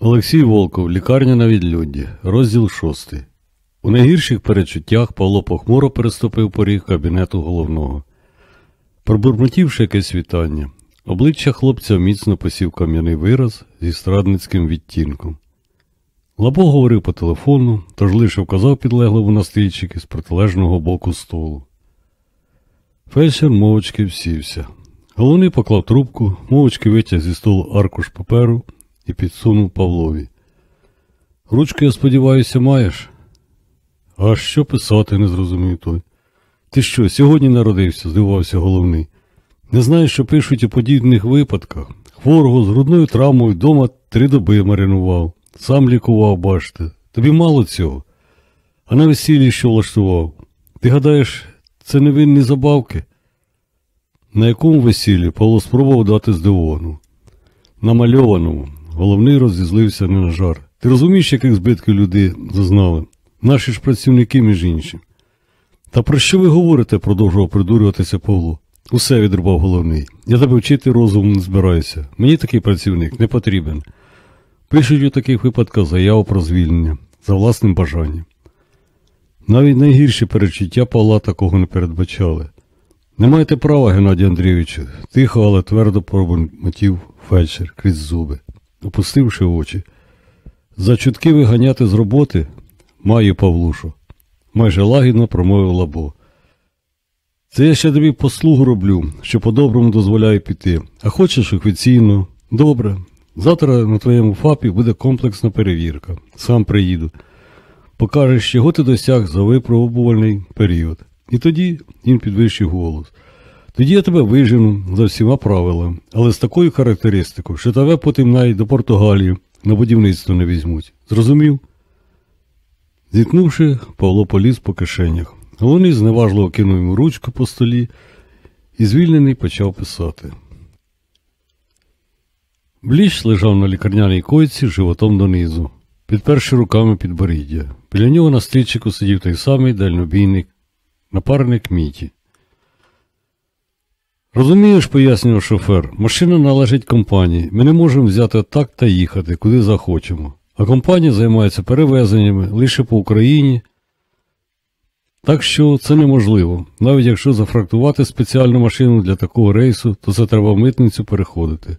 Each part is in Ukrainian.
Олексій Волков, лікарня на відлюдді, розділ 6. У найгірших перечуттях Павло похмуро переступив поріг кабінету головного. Пробурмотівши якесь вітання, обличчя хлопця міцно посів кам'яний вираз зі страдницьким відтінком. Лабо говорив по телефону, тож лише вказав підлеглому на стільчики з протилежного боку столу. Фельдшер мовчки всівся. Головний поклав трубку, мовчки витяг зі столу аркуш паперу і підсунув Павлові. Ручку, я сподіваюся, маєш? А що писати, не зрозумів той. Ти що, сьогодні народився? здивувався головний. Не знаєш, що пишуть у подібних випадках. Хворого з грудною травмою вдома три доби маринував, сам лікував, бачите. Тобі мало цього. А на весіллі що влаштував? Ти гадаєш, це невинні забавки? На якому весіллі Павло спробував дати здивовану? Намальованому. Головний розізлився не на жар. Ти розумієш, яких збитків люди зазнали? Наші ж працівники, між іншим. Та про що ви говорите? продовжував придурюватися Павло. Усе відрубав головний. Я тебе вчити розуму не збираюся. Мені такий працівник не потрібен. Пишуть у таких випадках заяву про звільнення за власним бажанням. Навіть найгірші перечуття Павла такого не передбачали. Не маєте права, Геннадій Андрійовичу, тихо, але твердо пробурмотів фельдшер крізь зуби, опустивши очі. За чутки виганяти з роботи маю Павлушу, майже лагідно промовив лабо. Це я ще тобі послугу роблю, що по-доброму дозволяю піти. А хочеш офіційно? Добре. Завтра на твоєму ФАПі буде комплексна перевірка. Сам приїду. Покажеш, чого ти досяг за випробувальний період. І тоді він підвищив голос. Тоді я тебе вижену за всіма правилами, але з такою характеристикою, що тебе потім навіть до Португалії на будівництво не візьмуть. Зрозумів? Зіткнувши, Павло поліз по кишенях. Головний зневажливо кинув йому ручку по столі і звільнений почав писати. Бліч лежав на лікарняній койці животом донизу, підперши руками підборіддя. Біля нього на стрічику сидів той самий дальнобійник, напарник Міті. Розумієш, пояснював шофер, машина належить компанії. Ми не можемо взяти так та їхати, куди захочемо. А компанія займається перевезеннями лише по Україні. Так що це неможливо. Навіть якщо зафрактувати спеціальну машину для такого рейсу, то це треба в митницю переходити.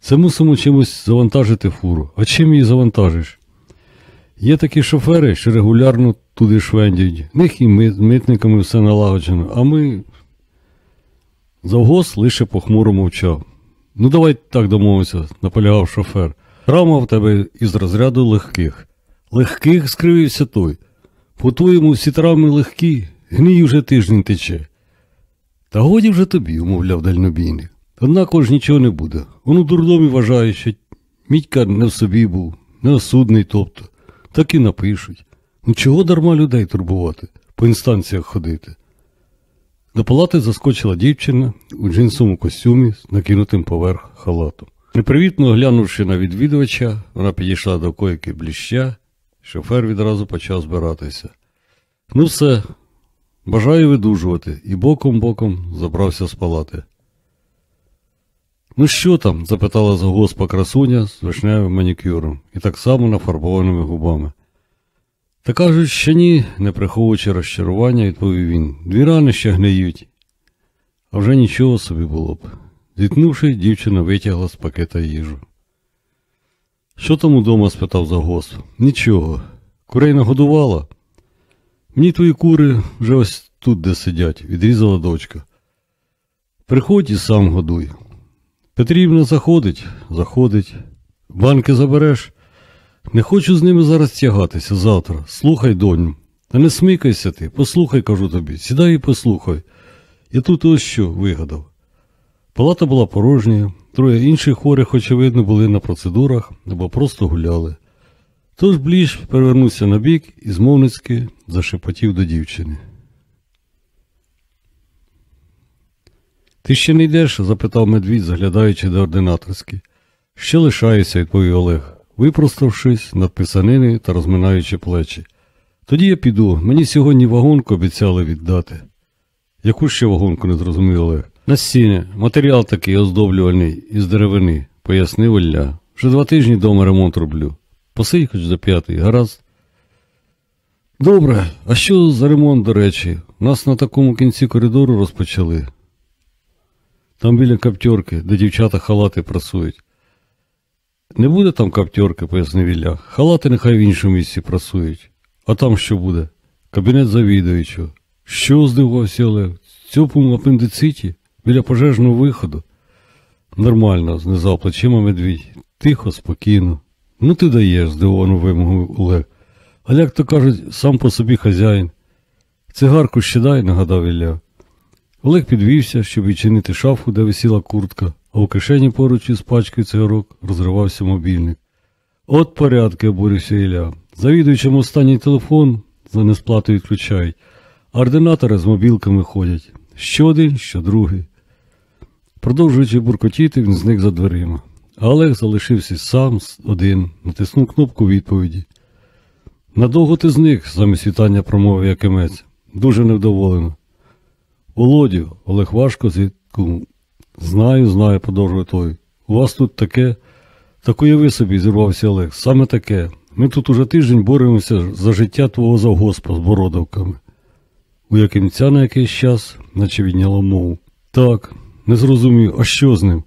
Це мусимо чимось завантажити фуру. А чим її завантажиш? Є такі шофери, що регулярно туди швендяють. В них і ми, з митниками все налагоджено, а ми. Завгос лише похмуро мовчав. Ну, давай так домовимося, наполягав шофер. Травма в тебе із розряду легких. Легких, скривився той. По-твоєму, всі травми легкі, гній уже тиждень тече. Та годі вже тобі, умовляв дальнобійник. Однако ж нічого не буде. Он у дурдомі вважає, що мідька не в собі був, неосудний тобто. Так і напишуть. Ну чого дарма людей турбувати, по інстанціях ходити? До палати заскочила дівчина у джинсовому костюмі з накинутим поверх халатом. Непривітно оглянувши на відвідувача, вона підійшла до койки бліща, шофер відразу почав збиратися. Ну все, бажаю видужувати, і боком-боком забрався з палати. Ну що там? запитала загоспа красуня з вишневим манікюром і так само нафарбованими губами. Та кажуть, що ні, не приховуючи розчарування, відповів він. Дві рани ще гниють. А вже нічого собі було б. Зіткнувши, дівчина витягла з пакета їжу. Що там удома? спитав загосп. Нічого. Курей нагодувала. Мені твої кури вже ось тут, де сидять, відрізала дочка. Приходь і сам годуй. Петрівна заходить, заходить. Банки забереш. Не хочу з ними зараз тягатися завтра. Слухай, доню. Та не смикайся ти, послухай, кажу тобі, сідай і послухай. Я тут ось що вигадав. Палата була порожня, троє інших хворих, очевидно, були на процедурах або просто гуляли. Тож бліж перевернувся на бік і змовницьки зашепотів до дівчини. Ти ще не йдеш? запитав медвідь, заглядаючи до ординаторськи. Ще лишаюся, відповів Олег, випроставшись над писаниною та розминаючи плечі. Тоді я піду. Мені сьогодні вагонку обіцяли віддати. Яку ще вагонку не зрозумів Олег? На стіні, матеріал такий оздоблювальний із деревини, пояснив Ілля. Вже два тижні вдома ремонт роблю. Посидь хоч за п'ятий, гаразд. Добре, а що за ремонт, до речі? Нас на такому кінці коридору розпочали. Там біля каптьорки, де дівчата халати прасують. Не буде там каптьорки, пояснив Ілля. Халати нехай в іншому місці прасують. А там що буде? Кабінет завідуючого. Що здивувався Олег? Цьому апендициті? Біля пожежного виходу? Нормально, знизав плечима медвідь. Тихо, спокійно. Ну ти даєш, здивовано вимовив Олег. А як то кажуть, сам по собі хазяїн. Цигарку ще дай, нагадав Ілля. Олег підвівся, щоб відчинити шафу, де висіла куртка, а у кишені поруч із пачкою цигарок розривався мобільник. От порядки, обурився Ілля. Завідуючим останній телефон за несплату відключають, ординатори з мобілками ходять. Що один, що другий. Продовжуючи буркотіти, він зник за дверима. Олег залишився сам один, натиснув кнопку відповіді. Надовго ти зник, замість вітання промовив Якимець. Дуже невдоволено. Володю, Олег важко зіткнув. Знаю, знаю, продовжує той. У вас тут таке. Так уяви собі, зірвався Олег. Саме таке. Ми тут уже тиждень боремося за життя твого завгоспа з бородавками. У Якимця на якийсь час, наче відняло мову. Так, не зрозумів, а що з ним?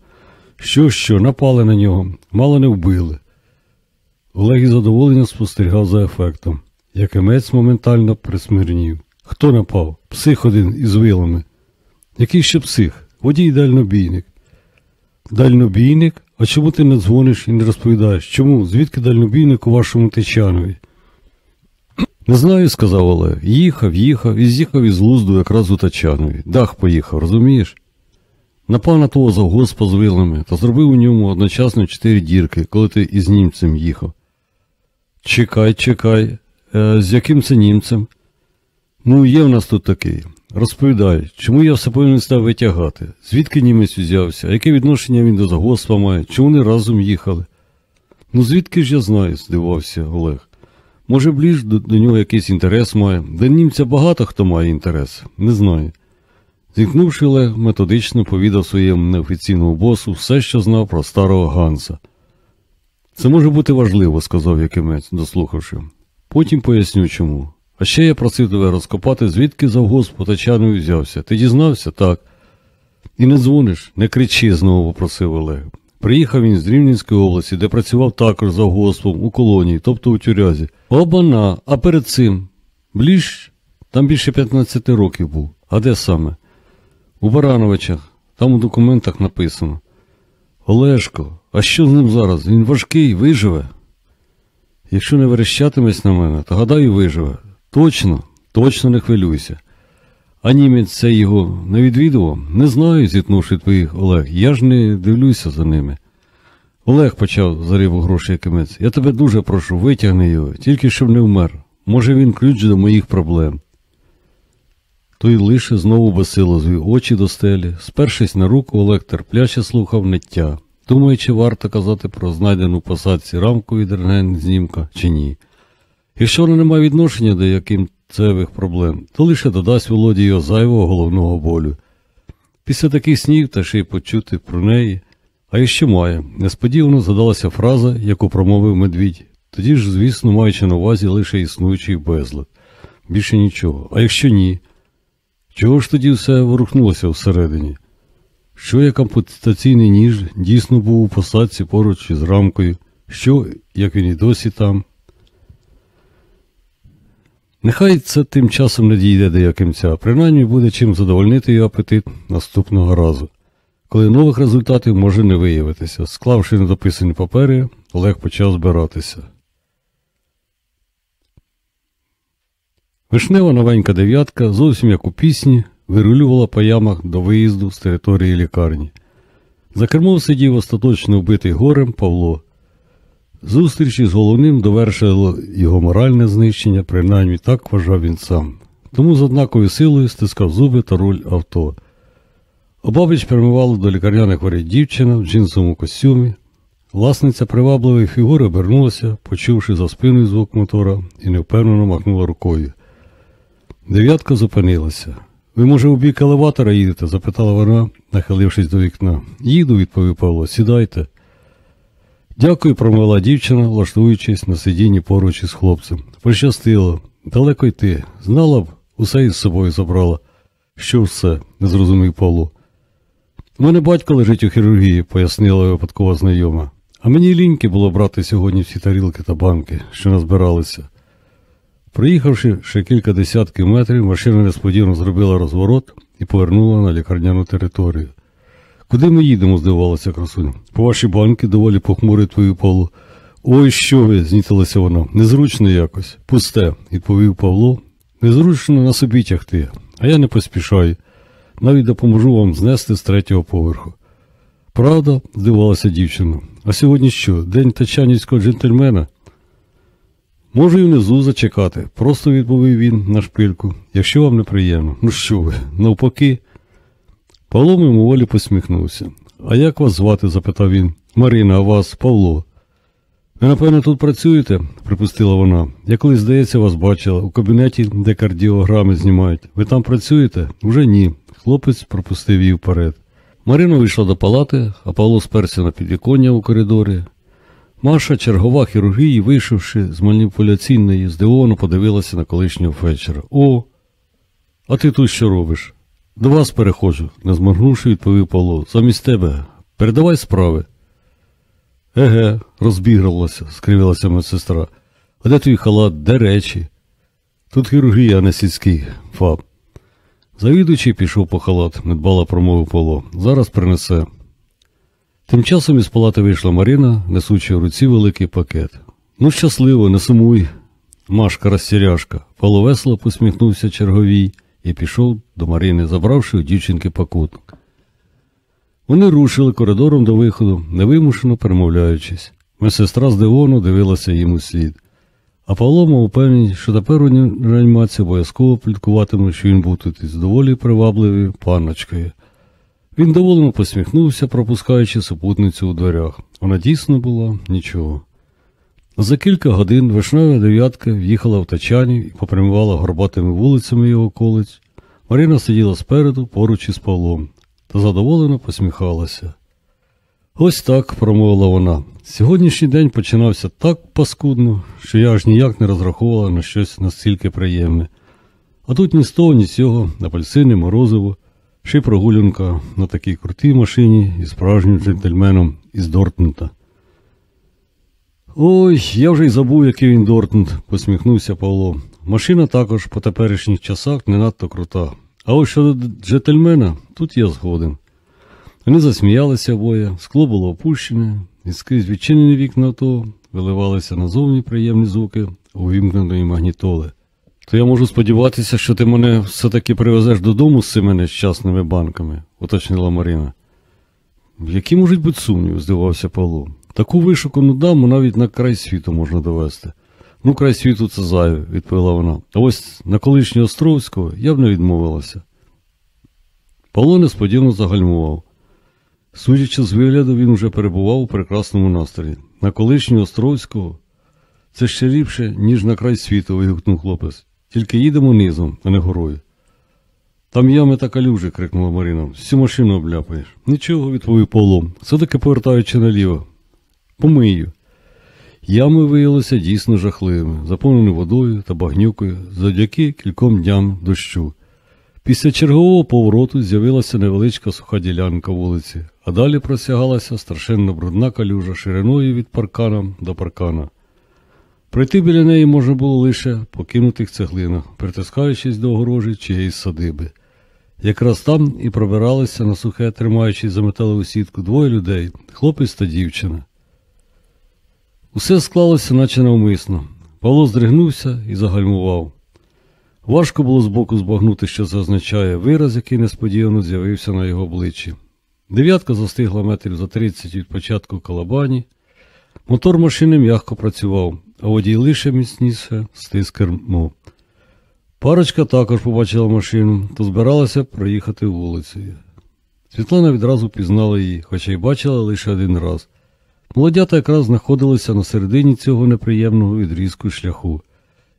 Що, що, напали на нього, мало не вбили. Олег із задоволенням спостерігав за ефектом. Якимець моментально присмирнів. Хто напав? Псих один із вилами. Який ще псих? Водій дальнобійник. Дальнобійник? А чому ти не дзвониш і не розповідаєш? Чому? Звідки дальнобійник у вашому Тичанові? Не знаю, сказав Олег. Їхав, їхав і з'їхав із глузду якраз у Тачанові. Дах поїхав, розумієш? На того завгоспа з вилами та зробив у ньому одночасно чотири дірки, коли ти із німцем їхав. Чекай, чекай, е, з яким це німцем? Ну, є в нас тут такий. Розповідай, чому я все повинен став витягати? Звідки німець узявся? Яке відношення він до загоспа має? Чому вони разом їхали? Ну звідки ж я знаю, здивався Олег. Може, ближ до, до нього якийсь інтерес має. До німця багато хто має інтерес, не знаю. Зіткнувши Олег, методично повідав своєму неофіційному босу все, що знав про старого Ганса. Це може бути важливо, сказав Якимець, дослухавши. Потім поясню чому. А ще я просив тебе розкопати, звідки завгосп Потачанові взявся. Ти дізнався? Так. І не дзвониш, не кричи, знову попросив Олег. Приїхав він з Рівненської області, де працював також за завгоспом у колонії, тобто у тюрязі. Обана, а перед цим. Бліж, там більше 15 років був. А де саме? У Барановичах, там у документах написано. Олешко, а що з ним зараз? Він важкий, виживе. Якщо не верещатимесь на мене, то гадаю, виживе. Точно, точно не хвилюйся. А німець це його не відвідував? Не знаю, зітнувши твоїх Олег. Я ж не дивлюся за ними. Олег почав зарив гроші якимець. Я тебе дуже прошу, витягни його, тільки щоб не вмер. Може, він ключ до моїх проблем. Той лише знову безсило звів очі до стелі, спершись на руку, Олег терпляче слухав ниття, думаючи, варто казати про знайдену посадці рамку від рентген знімка чи ні. Якщо вона не має відношення до якимцевих проблем, то лише додасть Володі його зайвого головного болю. Після таких снів та ще й почути про неї, а якщо має, несподівано згадалася фраза, яку промовив медвідь, тоді ж, звісно, маючи на увазі лише існуючий безлад. Більше нічого. А якщо ні, чого ж тоді все ворухнулося всередині? Що як ампутаційний ніж дійсно був у посадці поруч із рамкою, що, як він і досі там. Нехай це тим часом не дійде до якимця, принаймні буде чим задовольнити його апетит наступного разу, коли нових результатів може не виявитися. Склавши недописані папери, Олег почав збиратися. Вишнева новенька дев'ятка, зовсім як у пісні, вирулювала по ямах до виїзду з території лікарні. За кермом сидів остаточно вбитий горем Павло. Зустріч із головним довершило його моральне знищення, принаймні так вважав він сам. Тому з однаковою силою стискав зуби та руль авто. Обабіч прямувала до лікарняних воріт дівчина в джинсовому костюмі. Власниця привабливої фігури обернулася, почувши за спиною звук мотора, і невпевнено махнула рукою. Дев'ятка зупинилася. Ви, може, у бік елеватора їдете? запитала вона, нахилившись до вікна. Їду, відповів Павло, сідайте. Дякую, промовила дівчина, влаштуючись на сидінні поруч із хлопцем. Пощастило, далеко йти. Знала б, усе із собою забрала. Що все? не зрозумів Павло. У мене батько лежить у хірургії, пояснила випадкова знайома. А мені ліньки було брати сьогодні всі тарілки та банки, що назбиралися. Проїхавши ще кілька десятків метрів, машина несподівано зробила розворот і повернула на лікарняну територію. Куди ми їдемо? здивувалася красуня. По ваші банки доволі похмурий твою Павло. Ой, що ви, знітилася вона. Незручно якось. Пусте, відповів Павло. Незручно на собі тягти, а я не поспішаю. Навіть допоможу вам знести з третього поверху. Правда, здивувалася дівчина. А сьогодні що? День тачанівського джентльмена? Можу і внизу зачекати, просто відповів він на шпильку. Якщо вам неприємно. Ну що ви, навпаки. Павло мимоволі посміхнувся. А як вас звати? запитав він. Марина, а вас Павло. Ви, напевно, тут працюєте, припустила вона. Я колись, здається, вас бачила у кабінеті, де кардіограми знімають. Ви там працюєте? Уже ні. Хлопець пропустив її вперед. Марина вийшла до палати, а Павло сперся на підвіконня у коридорі. Маша, чергова хірургії, вийшовши з маніпуляційної, здивовано подивилася на колишнього фельдшера. О, а ти тут що робиш? До вас переходжу, не зморгнувши, відповів Павло. Замість тебе. Передавай справи. Еге, розбігралася, скривилася медсестра. А де твій халат, де речі? Тут хірургія, а не сільський фаб. Завідуючий пішов по халат, недбало промовив Павло. Зараз принесе. Тим часом із палати вийшла Марина, несучи в руці великий пакет. Ну, щасливо, не сумуй, Машка розсіряшка. Павло весело посміхнувся черговій і пішов до Марини, забравши у дівчинки пакуток. Вони рушили коридором до виходу, невимушено перемовляючись. Медсестра здивовано дивилася їм у слід. А Павло мав упевненість, що тепер у реанімації обов'язково пліткуватиме, що він був тут із доволі привабливою панночкою. Він доволено посміхнувся, пропускаючи супутницю у дверях. Вона дійсно була нічого. За кілька годин вишнева дев'ятка в'їхала в тачані і попрямувала горбатими вулицями його околиць. Марина сиділа спереду, поруч із Павлом, та задоволено посміхалася. Ось так, промовила вона. Сьогоднішній день починався так паскудно, що я аж ніяк не розраховувала на щось настільки приємне. А тут ні з того, ні з цього, апельсини, морозиво, ще й прогулянка на такій крутій машині із справжнім джентльменом із Дортмунта. Ой, я вже й забув, який він Дортмунд, посміхнувся Павло. Машина також по теперішніх часах не надто крута. А ось щодо джентльмена, тут я згоден. Вони засміялися обоє, скло було опущене, і скрізь відчинені вікна авто виливалися назовні приємні звуки увімкненої магнітоли. То я можу сподіватися, що ти мене все-таки привезеш додому з цими нещасними банками, уточнила Марина. Які можуть бути сумніви, здивався Павло. Таку вишукану даму навіть на край світу можна довести. Ну, край світу це зайве, відповіла вона. А ось на колишнього Островського я б не відмовилася. Павло несподівано загальмував. Судячи з вигляду, він вже перебував у прекрасному настрої. На колишнього Островського це ще ліпше, ніж на край світу, вигукнув хлопець. Тільки їдемо низом, а не горою. Там ями та калюжі, крикнула Марина. Всю машину обляпаєш. Нічого, відповів Павло. Все-таки повертаючи наліво. Помию. Ями виявилися дійсно жахливими, заповнені водою та багнюкою завдяки кільком дням дощу. Після чергового повороту з'явилася невеличка суха ділянка вулиці, а далі просягалася страшенно брудна калюжа шириною від паркана до паркана. Пройти біля неї можна було лише по кинутих цеглинах, притискаючись до огорожі чиєїсь садиби. Якраз там і пробиралися на сухе, тримаючись за металеву сітку, двоє людей хлопець та дівчина. Усе склалося, наче навмисно. Павло здригнувся і загальмував. Важко було збоку збагнути, що це означає вираз, який несподівано з'явився на його обличчі. Дев'ятка застигла метрів за 30 від початку колобані. Мотор машини м'яко працював, а водій лише міцніше стис кермо. Парочка також побачила машину, то збиралася проїхати вулицею. Світлана відразу пізнала її, хоча й бачила лише один раз. Молодята якраз знаходилися на середині цього неприємного відрізку шляху,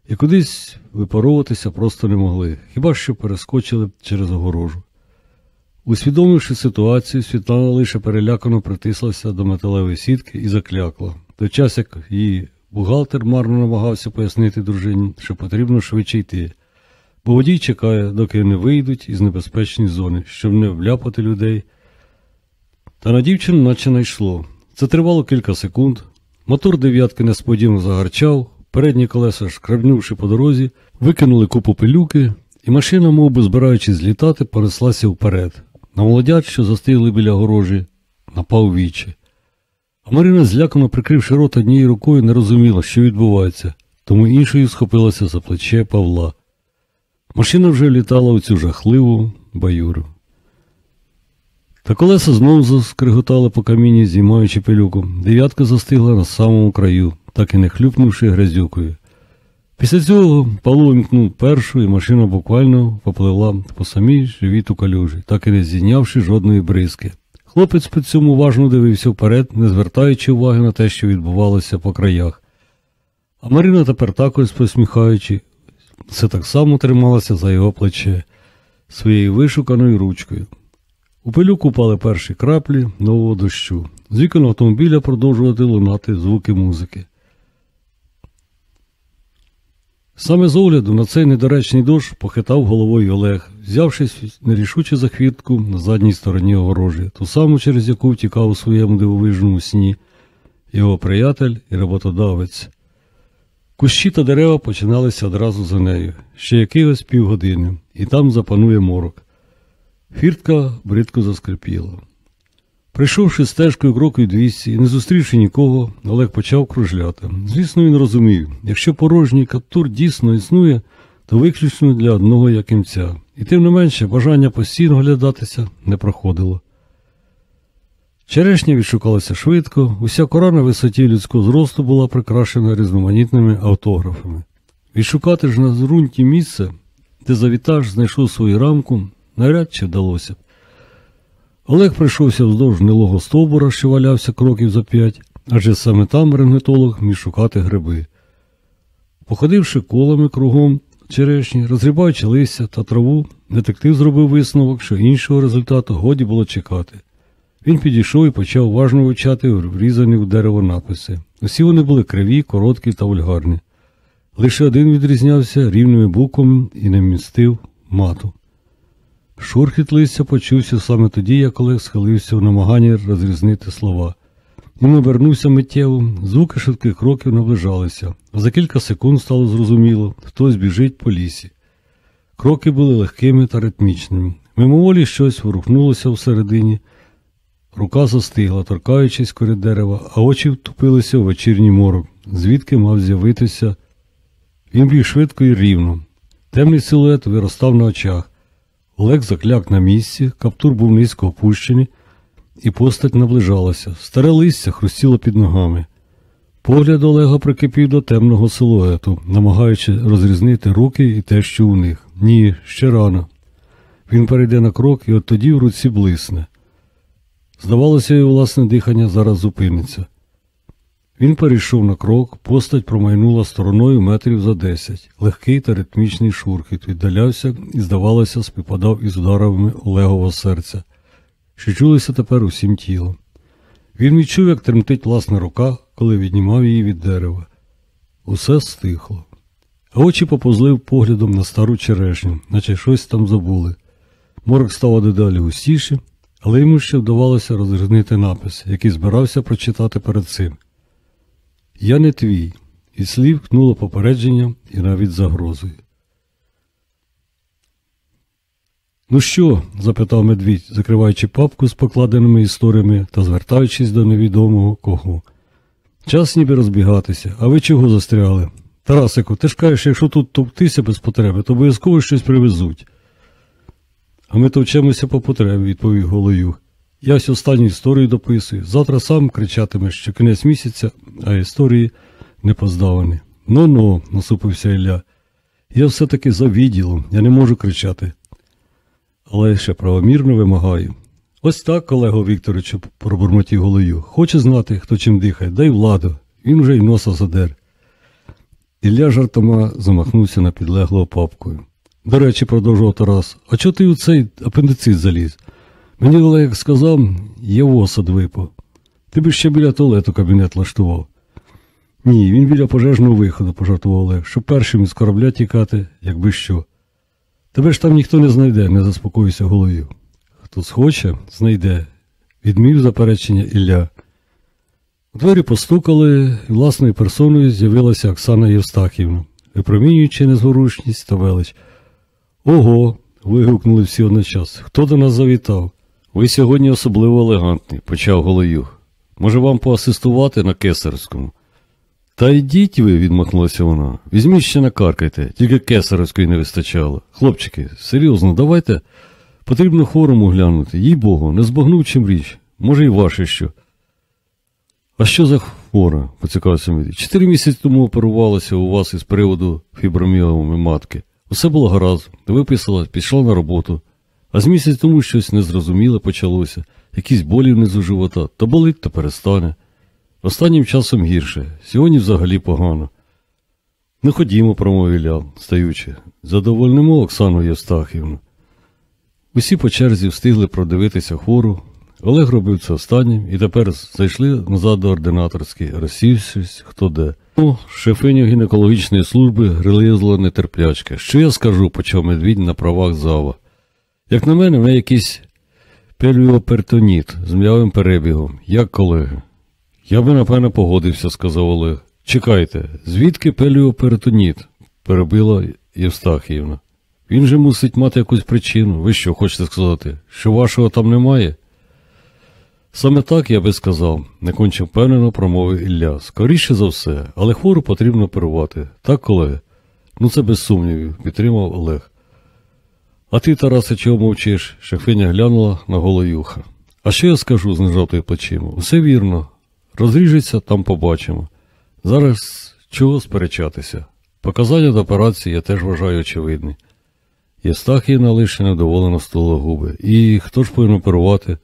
і кудись випаровуватися просто не могли, хіба що перескочили через огорожу. Усвідомивши ситуацію, Світлана лише перелякано притислася до металевої сітки і заклякла. Той час, як її бухгалтер марно намагався пояснити дружині, що потрібно швидше йти, бо водій чекає, доки не вийдуть із небезпечної зони, щоб не вляпати людей. Та на дівчину наче найшло. Це тривало кілька секунд. Мотор дев'ятки несподівано загарчав, передні колеса, шкрабнувши по дорозі, викинули купу пилюки, і машина, мов би збираючись злітати, понеслася вперед. На молодят, що застигли біля горожі, напав вічі. А Марина, злякано прикривши рот однією рукою, не розуміла, що відбувається, тому іншою схопилася за плече Павла. Машина вже літала у цю жахливу баюру. Та колеса знову заскриготали по каміні, зіймаючи пилюку. Дев'ятка застигла на самому краю, так і не хлюпнувши грязюкою. Після цього Павло вімкнув першу, і машина буквально попливла по самій живіту калюжі, так і не зійнявши жодної бризки. Хлопець при цьому уважно дивився вперед, не звертаючи уваги на те, що відбувалося по краях. А Марина тепер також посміхаючи, все так само трималася за його плече своєю вишуканою ручкою. У пилюку упали перші краплі нового дощу. З вікон автомобіля продовжували лунати звуки музики. Саме з огляду на цей недоречний дощ похитав головою Олег, взявшись нерішуче за хвіртку на задній стороні огорожі, ту саму, через яку втікав у своєму дивовижному сні його приятель і роботодавець. Кущі та дерева починалися одразу за нею, ще якихось півгодини, і там запанує морок. Фіртка бридко заскрипіла. Прийшовши стежкою кроків 200 і не зустрівши нікого, Олег почав кружляти. Звісно, він розумів, якщо порожній каптур дійсно існує, то виключно для одного якимця. І тим не менше бажання постійно глядатися не проходило. Черешня відшукалася швидко, уся кора на висоті людського зросту була прикрашена різноманітними автографами. Відшукати ж на зрунті місце, де завітаж знайшов свою рамку, навряд чи вдалося. Олег прийшовся вздовж гнилого стовбура, що валявся кроків за п'ять, адже саме там рентгенетолог міг шукати гриби. Походивши колами кругом черешні, розрібаючи листя та траву, детектив зробив висновок, що іншого результату годі було чекати. Він підійшов і почав уважно вивчати врізані в дерево написи. Усі вони були криві, короткі та вульгарні. Лише один відрізнявся рівними буквами і не містив мату. Шурхіт листя почувся саме тоді, як Олег схилився в намаганні розрізнити слова. Він обернувся миттєво, звуки швидких кроків наближалися, а за кілька секунд стало зрозуміло, хтось біжить по лісі. Кроки були легкими та ритмічними. Мимоволі щось ворухнулося всередині. Рука застигла, торкаючись кори дерева, а очі втупилися в вечірній морок, звідки мав з'явитися. Він біг швидко і рівно. Темний силует виростав на очах. Олег закляк на місці, каптур був низько опущений, і постать наближалася. Старе листя хрустіло під ногами. Погляд Олега прикипів до темного силуету, намагаючи розрізнити руки і те, що у них. Ні, ще рано. Він перейде на крок і от тоді в руці блисне. Здавалося, його власне дихання зараз зупиниться. Він перейшов на крок, постать промайнула стороною метрів за десять. Легкий та ритмічний шурхіт віддалявся і, здавалося, співпадав із ударами Олегового серця, що чулися тепер усім тілом. Він відчув, як тремтить власна рука, коли віднімав її від дерева. Усе стихло. Очі поповзли поглядом на стару черешню, наче щось там забули. Морок став дедалі густіше, але йому ще вдавалося розрізнити напис, який збирався прочитати перед цим. Я не твій, і слів кнуло попередження і навіть загрозою. Ну що? запитав медвідь, закриваючи папку з покладеними історіями та звертаючись до невідомого кого. Час ніби розбігатися, а ви чого застряли? Тарасику, ти ж кажеш, якщо тут товктися без потреби, то обов'язково щось привезуть. А ми товчемося по потребі, відповів Голоюх. Я ось останню історію дописую. Завтра сам кричатимеш, що кінець місяця, а історії не поздавані. Ну ну, насупився Ілля. Я все-таки за відділом, я не можу кричати. Але ще правомірно вимагаю. Ось так, колего Вікторовичу, пробурмотів голою. Хоче знати, хто чим дихає, дай владу. Він вже й носа задер. Ілля жартома замахнувся на підлеглого папкою. До речі, продовжував Тарас, а чого ти у цей апендицит заліз? Мені Олег сказав, я в осад випав. Ти б ще біля туалету кабінет влаштував. Ні, він біля пожежного виходу, пожартував Олег, щоб першим із корабля тікати, якби що. Тебе ж там ніхто не знайде, не заспокоївся головою. Хто схоче, знайде, відмів заперечення Ілля. У двері постукали, і власною персоною з'явилася Оксана Євстахівна, випромінюючи незворушність та велич. Ого. вигукнули всі одночас. Хто до нас завітав? Ви сьогодні особливо елегантний, почав Голоюх. Може вам поасистувати на кесарському? Та йдіть ви, відмахнулася вона. Візьміть ще накаркайте, тільки кесарської не вистачало. Хлопчики, серйозно, давайте. Потрібно хворому глянути, їй Богу, не збагнув чим річ. Може, і ваше що. А що за хвора? поцікавився Медвідь. Чотири місяці тому оперувалася у вас із приводу фіброміоми матки. Усе було гаразд, виписала, пішла на роботу. А з місяць тому щось незрозуміле почалося, якісь болі внизу живота, то болить, то перестане. Останнім часом гірше, сьогодні взагалі погано. Не ходімо, промовив Ілля, стаючи. Задовольнимо Оксану Євстахівну. Усі по черзі встигли продивитися хвору. Олег робив це останнім і тепер зайшли назад до ординаторської, розсівшись хто де. Ну, шефиню гінекологічної служби грилизла нетерплячка. Що я скажу, почав медвідь на правах зава. Як на мене, в неї якийсь пельвіопертоніт з м'явим перебігом, як колеги. Я би, напевно, погодився, сказав Олег. Чекайте, звідки пеліоперитоніт? перебила Євстахіївна. Він же мусить мати якусь причину. Ви що хочете сказати? Що вашого там немає? Саме так я би сказав, не конче впевнено промовив Ілля. Скоріше за все, але хвору потрібно оперувати. Так, колеги? Ну це без сумнівів, підтримав Олег. А ти, Тарасе, чого мовчиш? Шефиня глянула на голоюха. А що я скажу, знижав той плечима? Усе вірно. Розріжеться, там побачимо. Зараз чого сперечатися? Показання до операції я теж вважаю очевидні. Єстахіївна лише недоволено стула губи. І хто ж повинен оперувати?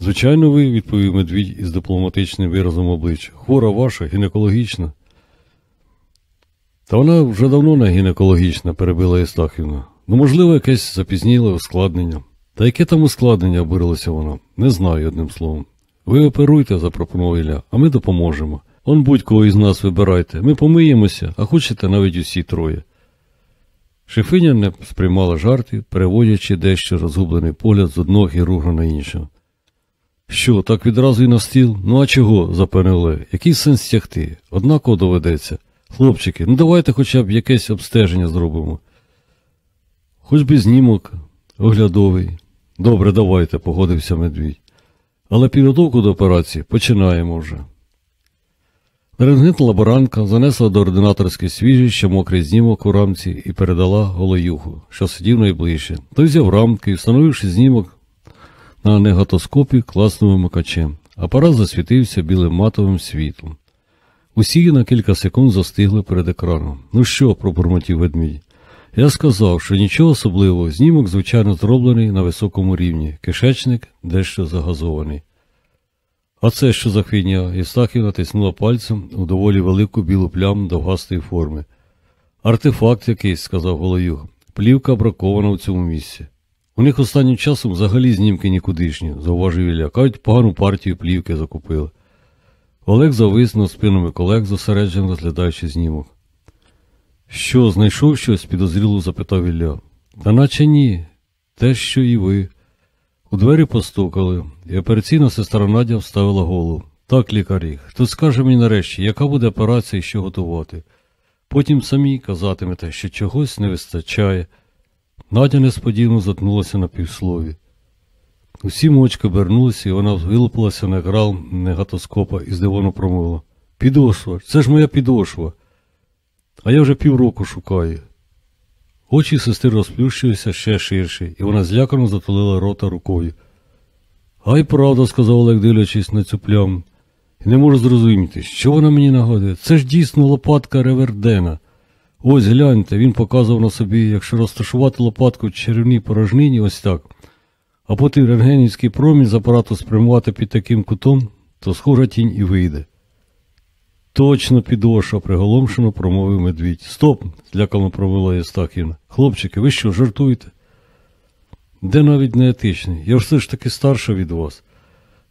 Звичайно, ви, відповів медвідь із дипломатичним виразом обличчя. Хвора ваша, гінекологічна. Та вона вже давно не гінекологічна, перебила Єстахівна. Ну, можливо, якесь запізніле ускладнення. Та яке там ускладнення, обурилася вона? Не знаю, одним словом. Ви оперуйте, запропонував Ілля, а ми допоможемо. Он будь-кого із нас вибирайте. Ми помиємося, а хочете навіть усі троє. Шефиня не сприймала жартів, переводячи дещо розгублений погляд з одного хірурга на іншого. Що, так відразу і на стіл? Ну а чого? запевнили. Який сенс тягти? Однаково доведеться. Хлопчики, ну давайте хоча б якесь обстеження зробимо. Хоч би знімок оглядовий. Добре, давайте, погодився медвідь. Але підготовку до операції починаємо вже. Рентген лаборантка занесла до ординаторської свіжі ще мокрий знімок у рамці і передала голоюху, що сидів найближче. Той взяв рамки і, встановивши знімок на негатоскопі, класнув вимикачем. Апарат засвітився білим матовим світлом. Усі на кілька секунд застигли перед екраном. Ну що, пробурмотів ведмідь. Я сказав, що нічого особливого, знімок, звичайно, зроблений на високому рівні, кишечник дещо загазований. А це що за хвіня? Євстахів натиснула пальцем у доволі велику білу пляму довгастої форми. Артефакт якийсь, сказав Голоюг. Плівка бракована у цьому місці. У них останнім часом взагалі знімки нікудишні, зауважив Ілля. Кажуть, погану партію плівки закупили. Олег завис над спинами колег, зосереджено розглядаючи знімок. Що, знайшов щось? підозріло запитав Ілля. Та наче ні, те, що і ви. У двері постукали, і операційна сестра Надя вставила голову. Так, лікарі, хто скаже мені нарешті, яка буде операція і що готувати. Потім самі казатимете, що чогось не вистачає. Надя несподівано заткнулася на півслові. Усі мочки обернулися, і вона вилупилася на грал негатоскопа і здивовано промовила. Підошва, це ж моя підошва. А я вже півроку шукаю. Очі сестри розплющилися ще ширше, і вона злякано затулила рота рукою. Ай, правда, сказав Олег, дивлячись на цю пляму. І не можу зрозуміти, що вона мені нагадує. Це ж дійсно лопатка Ревердена. Ось гляньте, він показував на собі, якщо розташувати лопатку в черевній порожнині, ось так, а потім рентгенівський промінь з апарату спрямувати під таким кутом, то схожа тінь і вийде. Точно підошва, приголомшено промовив медвідь. Стоп, злякано провела Єстахівна. Хлопчики, ви що, жартуєте? Де навіть не етичний? Я ж все ж таки старша від вас.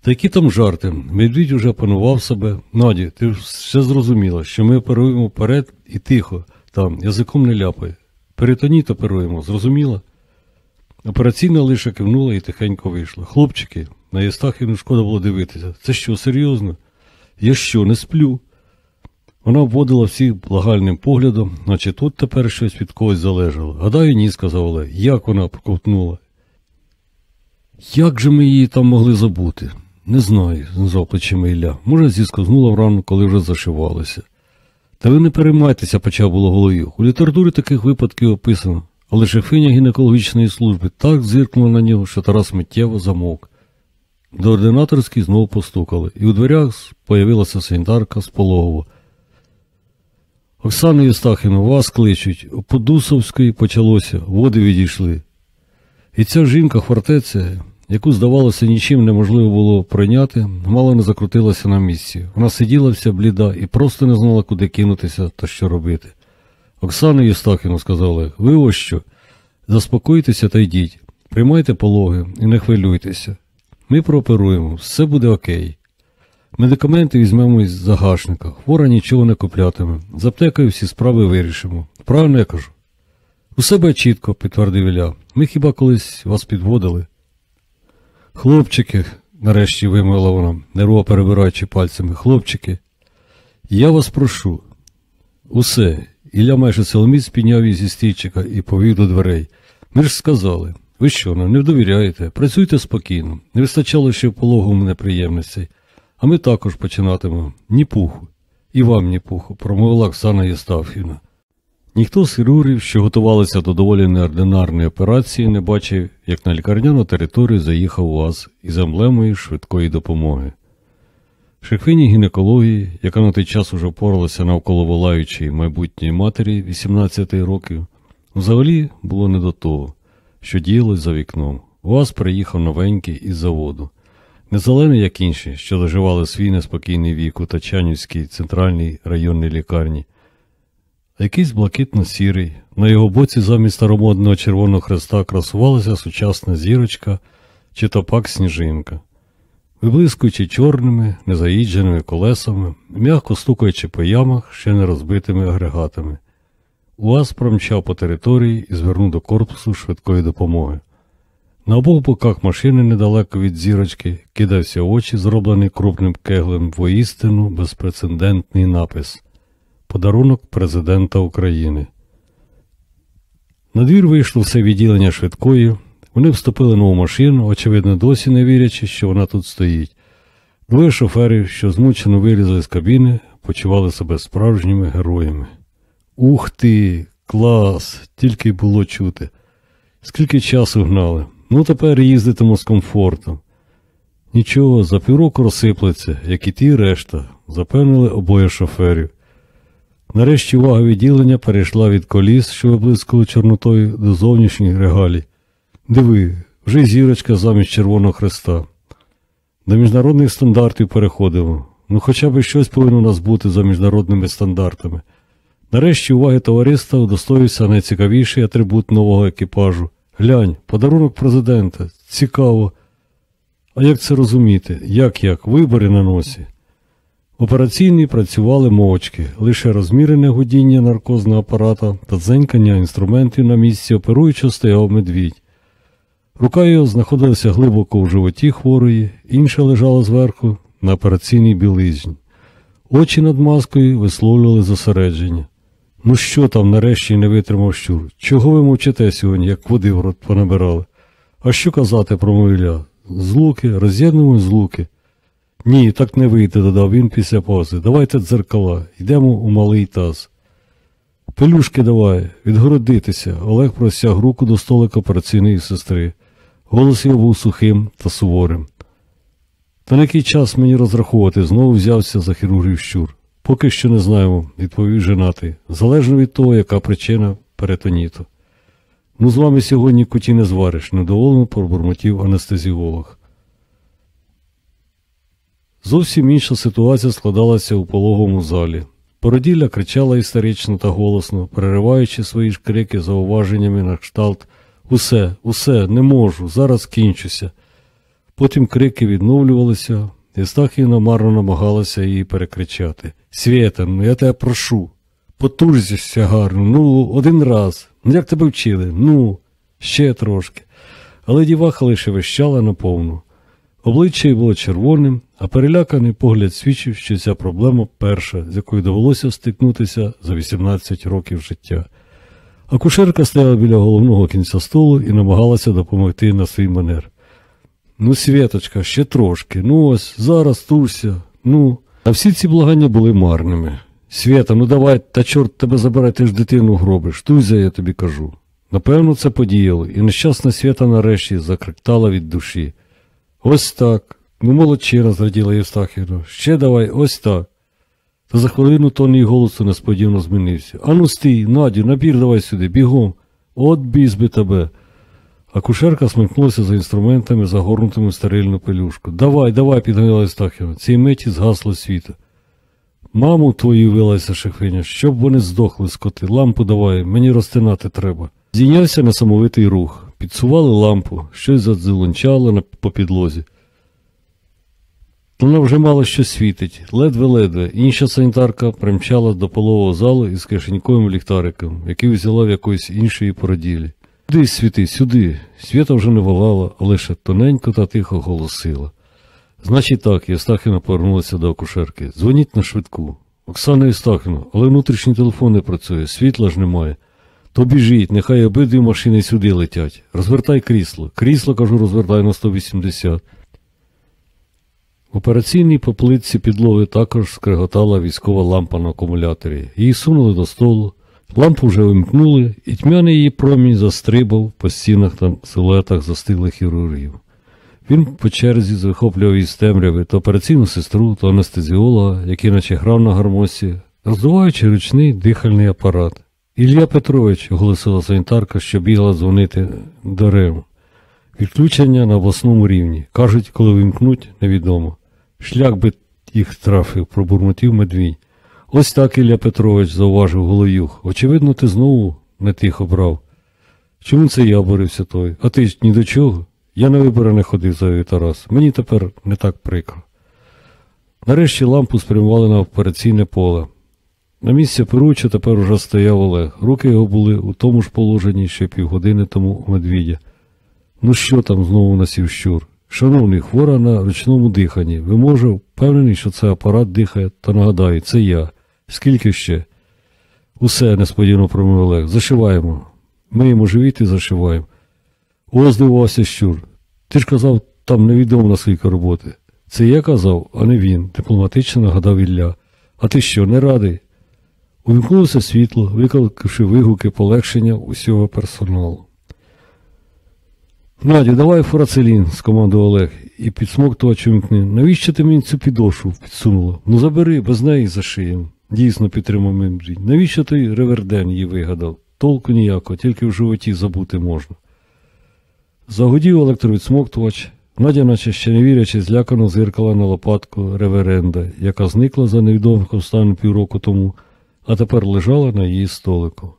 Та які там жарти? Медвідь уже панував себе. Наді, ти все зрозуміла, що ми оперуємо вперед і тихо, там, язиком не ляпай. Перитоніт оперуємо, зрозуміла? Операційна лише кивнула і тихенько вийшла. Хлопчики, на Єстахівну шкода було дивитися. Це що, серйозно? Я що, не сплю? Вона обводила всіх благальним поглядом, наче тут тепер щось від когось залежало. Гадаю, ні, сказав Олег. Як вона проковтнула? Як же ми її там могли забути? Не знаю, знизав плечима Ілля. Може, зіскознула врану, коли вже зашивалося. Та ви не переймайтеся, почав було головою. У літературі таких випадків описано, але шефиня гінекологічної служби так зиркнула на нього, що Тарас миттєво замовк. До ординаторській знову постукали, і у дверях появилася санітарка з пологово. Оксана Єстахіна, вас кличуть. Подусовської почалося, води відійшли. І ця жінка фортеця, яку, здавалося, нічим неможливо було пройняти, мало не закрутилася на місці. Вона сиділа вся бліда і просто не знала, куди кинутися та що робити. Оксана Єстахіна, сказав Олег, ви ось що. Заспокойтеся та йдіть, приймайте пологи і не хвилюйтеся. Ми прооперуємо, все буде окей. Медикаменти візьмемо із загашника, хвора нічого не куплятиме. З аптекою всі справи вирішимо. Правильно я кажу? У себе чітко, підтвердив Ілля. Ми хіба колись вас підводили? Хлопчики, нарешті вимовила вона, нервово перебираючи пальцями, хлопчики, я вас прошу. Усе. Ілля майже силоміць підняв її зі стільчика і повів до дверей. Ми ж сказали, ви що нам не довіряєте, працюйте спокійно, не вистачало ще в пологовому неприємностей. А ми також починатимемо. Ні пуху. І вам ні пуху, промовила Оксана Єстафівна. Ніхто з хірургів, що готувалися до доволі неординарної операції, не бачив, як на лікарняну територію заїхав УАЗ із емблемою швидкої допомоги. Шефині гінекології, яка на той час уже впоралася навколо волаючої майбутньої матері 18 років, взагалі було не до того, що діялось за вікном. УАЗ приїхав новенький із заводу. Не зелений, як інші, що доживали свій неспокійний вік у Тачанівській центральній районній лікарні, а якийсь блакитно-сірий. На його боці замість старомодного Червоного Хреста красувалася сучасна зірочка чи то пак сніжинка. Виблискуючи чорними, незаїдженими колесами, м'яко стукаючи по ямах ще не розбитими агрегатами. УАЗ промчав по території і звернув до корпусу швидкої допомоги. На обох боках машини недалеко від зірочки кидався очі, зроблений крупним кеглем воістину безпрецедентний напис Подарунок президента України. На двір вийшло все відділення швидкої. Вони вступили нову машину, очевидно, досі не вірячи, що вона тут стоїть. Двоє шоферів, що змучено вилізли з кабіни, почували себе справжніми героями. Ух ти, клас! Тільки було чути. Скільки часу гнали. Ну тепер їздитиму з комфортом. Нічого, за півроку розсиплеться, як і ті решта, запевнили обоє шоферів. Нарешті увага відділення перейшла від коліс, що виблискали чорнотою, до зовнішніх регалій. Диви, вже зірочка замість Червоного Хреста. До міжнародних стандартів переходимо. Ну хоча б щось повинно у нас бути за міжнародними стандартами. Нарешті уваги товариства удостоївся найцікавіший атрибут нового екіпажу. Глянь, подарунок президента. Цікаво. А як це розуміти? Як як? Вибори на носі. Операційні працювали мовчки, лише розмірене гудіння наркозного апарата та дзенькання інструментів на місці оперуючи стояв медвідь. Рука його знаходилася глибоко в животі хворої, інша лежала зверху на операційній білизні. Очі над маскою висловлювали зосередження. Ну що там нарешті не витримав щур? Чого ви мовчите сьогодні, як води в рот понабирали? А що казати про мовля? Злуки, роз'єднуємо злуки. Ні, так не вийде, додав він після пози. Давайте дзеркала, йдемо у малий таз. Пелюшки давай, відгородитися. Олег простяг руку до столика операційної сестри. Голос його був сухим та суворим. Та на який час мені розраховувати, знову взявся за хірургів щур. Поки що не знаємо, відповів женатий, залежно від того, яка причина перетоніту. Ну, з вами сьогодні куті не звариш, недоволено пробурмотів анестезіолог. Зовсім інша ситуація складалася у пологовому залі. Породілля кричала істерично та голосно, перериваючи свої ж крики зауваженнями на кшталт. Усе, усе, не можу, зараз кінчуся. Потім крики відновлювалися, Євстахівна марно намагалася її перекричати. Свєта, ну я тебе прошу, потужся гарно, ну, один раз. Ну як тебе вчили? Ну, ще трошки. Але діваха лише вищала наповну. Обличчя було червоним, а переляканий погляд свідчив, що ця проблема перша, з якою довелося стикнутися за 18 років життя. Акушерка стояла біля головного кінця столу і намагалася допомогти на свій манер. Ну, Світочка, ще трошки, ну ось, зараз тужся, ну. А всі ці благання були марними. Свята, ну давай, та чорт тебе забирай, ти ж дитину гробиш, тузя, я тобі кажу. Напевно, це подіяло, і нещасна свята нарешті закриктала від душі. Ось так. Ну, молодчина, зраділа Євстахівна. Ще давай, ось так. Та за хвилину тон її голосу несподівано змінився. Ану стій, Надю, набір давай сюди, бігом. От біз би тебе. Акушерка смикнулася за інструментами, загорнутими в стерильну пелюшку. Давай, давай, підганяла Євстахівна. Цій миті згасло світло. Маму твою вилася шефиня, щоб вони здохли, скоти. Лампу давай, мені розтинати треба. Зійнявся несамовитий рух. Підсували лампу, щось задзеленчало на по підлозі. Вона вже мало що світить, ледве-ледве. Інша санітарка примчала до полового залу із кишеньковим ліхтариком, який взяла в якоїсь іншої породілі. Сюди, світи, сюди. Свята вже не волала, а лише тоненько та тихо голосила. Значить так, Євстахіна повернулася до акушерки. Дзвоніть на швидку. Оксана Євстахіна, але внутрішній телефон не працює, світла ж немає. То біжіть, нехай обидві машини сюди летять. Розвертай крісло. Крісло, кажу, розвертай на 180. В операційній по плитці підлоги також скриготала військова лампа на акумуляторі. Її сунули до столу. Лампу вже вимкнули, і тьмяний її промінь застрибав по стінах та силуетах застиглих хірургів. Він по черзі захоплював із темряви то операційну сестру, то анестезіолога, який наче грав на гармосі, роздуваючи ручний дихальний апарат. Ілля Петрович, оголосила санітарка, що бігла дзвонити до РЕМ. Відключення на обласному рівні. Кажуть, коли вимкнуть, невідомо. Шлях би їх трафив, пробурмотів медвінь. Ось так Ілля Петрович зауважив Голоюх. Очевидно, ти знову не тихо брав. Чому це я борився той? А ти ж ні до чого? Я на вибори не ходив, заявив Тарас. Мені тепер не так прикро. Нарешті лампу спрямували на операційне поле. На місці Перуча тепер уже стояв Олег. Руки його були у тому ж положенні, що півгодини тому у медвідя. Ну що там знову насів щур? Шановний, хвора на ручному диханні. Ви може впевнений, що це апарат дихає, та нагадаю, це я. Скільки ще? Усе, несподівано промив Олег. Зашиваємо. Ми йому живіт і зашиваємо. О, здивувався щур. Ти ж казав, там невідомо наскільки роботи. Це я казав, а не він, дипломатично нагадав Ілля. А ти що, не радий? Увімкнулося світло, викликавши вигуки полегшення усього персоналу. Надю, давай фурацелін, скомандував Олег, і підсмоктувач вимкни. Навіщо ти мені цю підошву підсунула? Ну забери, без неї зашиєм. Дійсно підтримав Мембрій. Навіщо той реверден її вигадав? Толку ніякого, тільки в животі забути можна. Загудів електровідсмоктувач. Надя, наче ще не вірячи, злякано зиркала на лопатку реверенда, яка зникла за невідомих останніх півроку тому, а тепер лежала на її столику.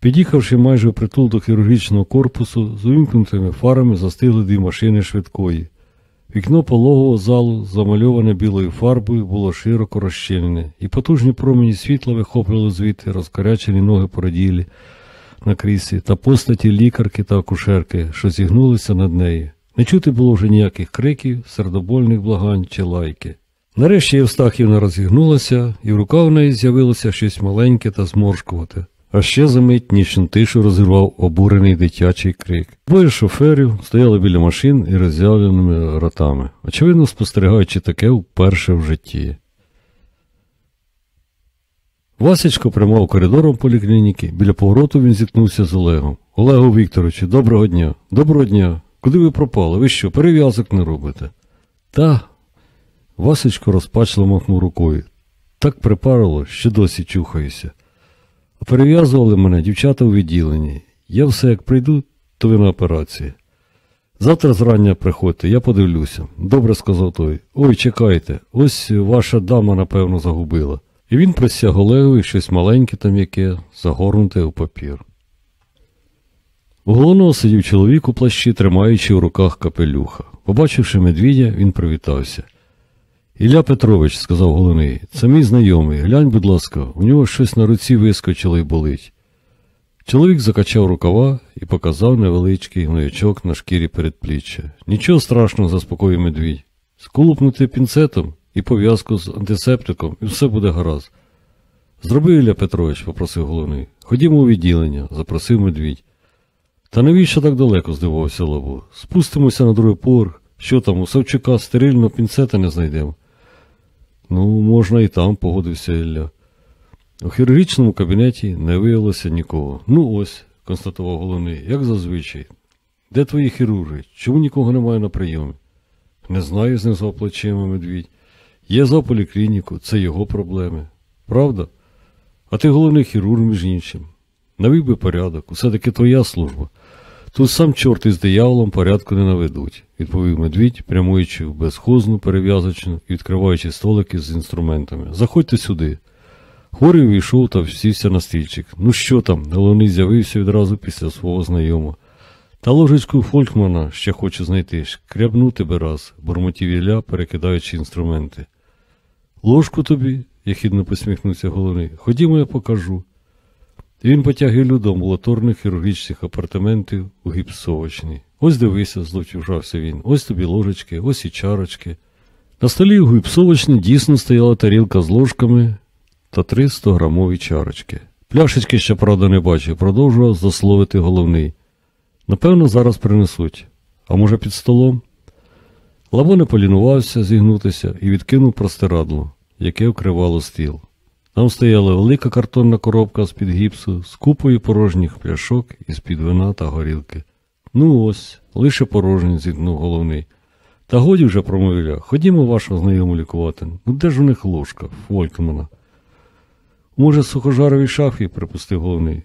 Під'їхавши майже притул до хірургічного корпусу, з увімкнутими фарами застигли дві машини швидкої. Вікно пологового залу, замальоване білою фарбою, було широко розчинене, і потужні промені світла вихоплювали звідти розкарячені ноги породілі на кріслі та постаті лікарки та акушерки, що зігнулися над нею. Не чути було вже ніяких криків, сердобольних благань чи лайки. Нарешті Євстахівна розігнулася, і в руках в неї з'явилося щось маленьке та зморшкувате. А ще за мить нічну тишу розірвав обурений дитячий крик. Двоє шоферів стояли біля машин і роззявленими ротами, очевидно спостерігаючи таке вперше в житті. Васечко прямав коридором поліклініки. Біля повороту він зіткнувся з Олегом. Олегу Вікторовичу, доброго дня. Доброго дня. Куди ви пропали? Ви що, перев'язок не робите? Та. Васечко розпачливо махнув рукою. Так припарило, що досі чухаюся. Перев'язували мене дівчата у відділенні. Я все як прийду, то ви на операції. Завтра зрання приходьте, я подивлюся. Добре сказав той. Ой, чекайте, ось ваша дама, напевно, загубила. І він просяг Олегові щось маленьке та м'яке, загорнуте у папір. У головного сидів чоловік у плащі, тримаючи у руках капелюха. Побачивши медвідя, він привітався. Ілля Петрович, сказав головний, це мій знайомий. Глянь, будь ласка, у нього щось на руці вискочило і болить. Чоловік закачав рукава і показав невеличкий гноячок на шкірі передпліччя. Нічого страшного, заспокоїв медвідь. Сколупнути пінцетом і пов'язку з антисептиком, і все буде гаразд. Зроби, Ілля Петрович, попросив головний. Ходімо у відділення, запросив медвідь. Та навіщо так далеко? здивувався Лобу. Спустимося на другий поверх. Що там, у Савчука стерильного пінцета не знайдемо. Ну, можна і там, погодився Ілля. У хірургічному кабінеті не виявилося нікого. Ну ось, констатував головний, як зазвичай. Де твої хірурги? Чому нікого немає на прийомі? Не знаю, знизав плечима медвідь. Є за поліклініку, це його проблеми. Правда? А ти головний хірург, між іншим. Навів би порядок, усе таки твоя служба. Тут сам чорт із дияволом порядку не наведуть, відповів медвідь, прямуючи в безхозну перев'язочну і відкриваючи столики з інструментами. Заходьте сюди. Хворий увійшов та сівся на стільчик. Ну що там? Головний з'явився відразу після свого знайомого. Та ложечку Фолькмана ще хочу знайти, шкрябнути би раз, бурмотів Ілля, перекидаючи інструменти. Ложку тобі, єхідно посміхнувся головний. Ходімо, я покажу. Він потяг Іллю до амбулаторних хірургічних апартаментів у гіпсовочній. Ось дивися, зловчужався він. Ось тобі ложечки, ось і чарочки. На столі у гіпсовочній дійсно стояла тарілка з ложками та три 100-грамові чарочки. Пляшечки ще, правда, не бачив, продовжував засловити головний. Напевно, зараз принесуть. А може, під столом? Лабо не полінувався зігнутися і відкинув простирадло, яке вкривало стіл. Там стояла велика картонна коробка з-під гіпсу, з купою порожніх пляшок із-під вина та горілки. Ну ось, лише порожній, зіткнув головний. Та годі вже промовля, ходімо вашого знайому лікувати. Ну де ж у них ложка, Фолькмана? Може, сухожаровій шафі, припустив головний.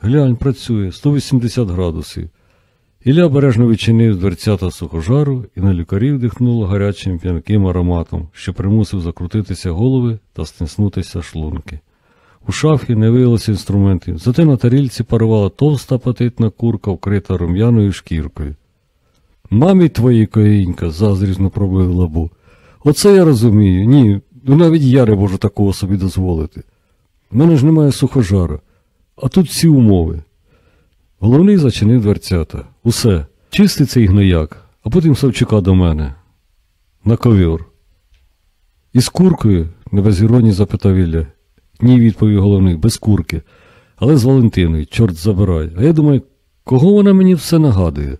Глянь, працює, 180 градусів. Ілля обережно відчинив дверцята сухожару і на лікарів дихнуло гарячим п'янким ароматом, що примусив закрутитися голови та стиснутися шлунки. У шафі не виявилося інструментів, зате на тарільці парувала товста апетитна курка, вкрита рум'яною шкіркою. Мамі твоїй коїнька, заздрізно пробив лабу. Оце я розумію. Ні, ну навіть я не можу такого собі дозволити. У мене ж немає сухожару, а тут всі умови. Головний зачинив дверцята. Усе. Чистий цей гнояк, а потім Савчука до мене. На ковір. Із куркою? не без іронії запитав Ілля. Ні, відповів головний, без курки. Але з Валентиною, чорт забирай. А я думаю, кого вона мені все нагадує?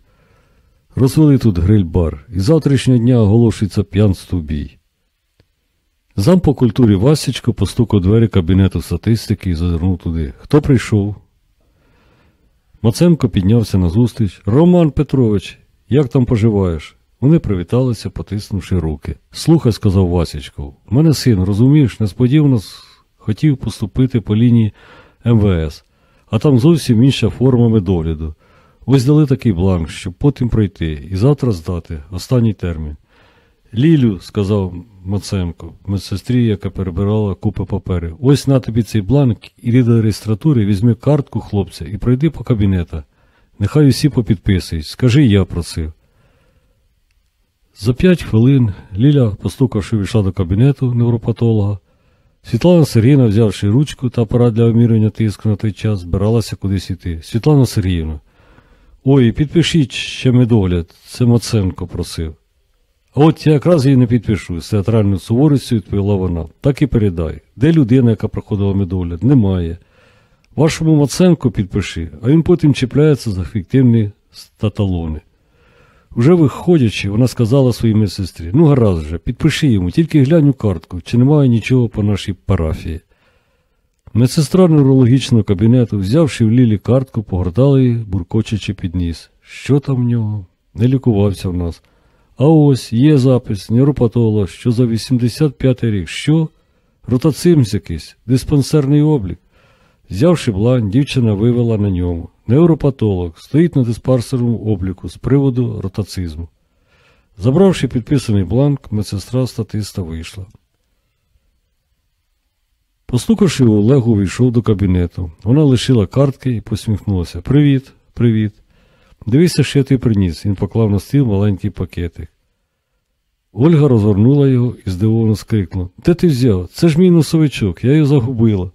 Розвели тут гриль-бар, і завтрашнього дня оголошується п'янство бій. Зам по культурі Васічко постукав двері кабінету статистики і зазирнув туди. Хто прийшов? Маценко піднявся назустріч. Роман Петрович, як там поживаєш? Вони привіталися, потиснувши руки. Слухай, сказав Васічко, у мене син, розумієш, несподівано хотів поступити по лінії МВС, а там зовсім інша форма медогляду. Ось дали такий бланк, щоб потім пройти, і завтра здати, останній термін. Лілю, сказав Маценко, медсестрі, яка перебирала купи папери, ось на тобі цей бланк і до реєстратури візьми картку хлопця і пройди по кабінетах. Нехай усі попідписують. Скажи, я просив. За п'ять хвилин Ліля, постукавши, війшла до кабінету невропатолога. Світлана Сергіївна, взявши ручку та апарат для вимірювання тиску на той час, збиралася кудись іти. Світлана Сергіївна. Ой, підпишіть ще медогляд, це Маценко просив. От я якраз її не підпишу, з театральною суворістю відповіла вона. Так і передай. Де людина, яка проходила медогляд? Немає. Вашому Маценку підпиши, а він потім чіпляється за фіктивні статалони. Вже виходячи, вона сказала своїй медсестрі, ну гаразд вже, підпиши йому, тільки глянь у картку, чи немає нічого по нашій парафії. Медсестра неврологічного кабінету, взявши в лілі картку, погортала її, буркочучи під ніс. Що там в нього? Не лікувався в нас. А ось є запис нейропатолога, що за 85 рік. Що? Ротацимс якийсь, диспансерний облік. Взявши блань, дівчина вивела на ньому. Невропатолог стоїть на диспансерному обліку з приводу ротацизму. Забравши підписаний бланк, медсестра статиста вийшла. Постукавши, Олег увійшов до кабінету. Вона лишила картки і посміхнулася. Привіт, привіт. Дивися, що ти приніс. Він поклав на стіл маленький пакетик. Ольга розгорнула його і здивовано скрикнула. Де ти взяв? Це ж мій носовичок, я його загубила.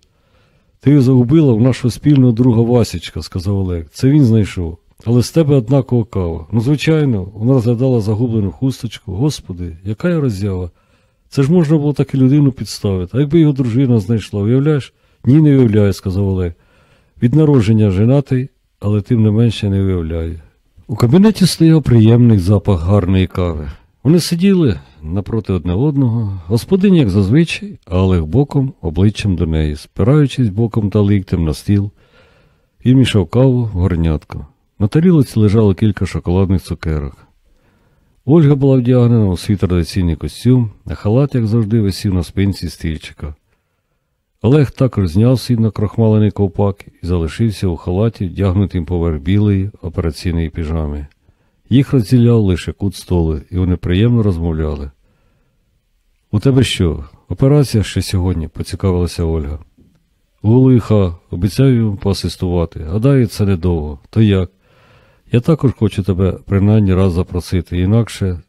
Ти його загубила в нашого спільного друга Васічка, сказав Олег. Це він знайшов. Але з тебе однакова кава. Ну, звичайно, вона розглядала загублену хусточку. Господи, яка я роззява. Це ж можна було так і людину підставити. А якби його дружина знайшла, уявляєш? Ні, не уявляю, сказав Олег. Від народження женатий, але тим не менше не уявляє. У кабінеті стояв приємний запах гарної кави. Вони сиділи напроти одне одного, господиня, як зазвичай, а Олег боком, обличчям до неї, спираючись боком та ліктем на стіл, і мішав каву в горнятку. На тарілиці лежало кілька шоколадних цукерок. Ольга була вдягнена у свій традиційний костюм, а халат, як завжди, висів на спинці стільчика. Олег також зняв свій накрохмалений ковпак і залишився у халаті, вдягнутим поверх білої операційної піжами. Їх розділяв лише кут столу, і вони приємно розмовляли. У тебе що? Операція ще сьогодні, поцікавилася Ольга. У Голиха, обіцяю йому поасистувати. Гадаю, це недовго. То як? Я також хочу тебе принаймні раз запросити, інакше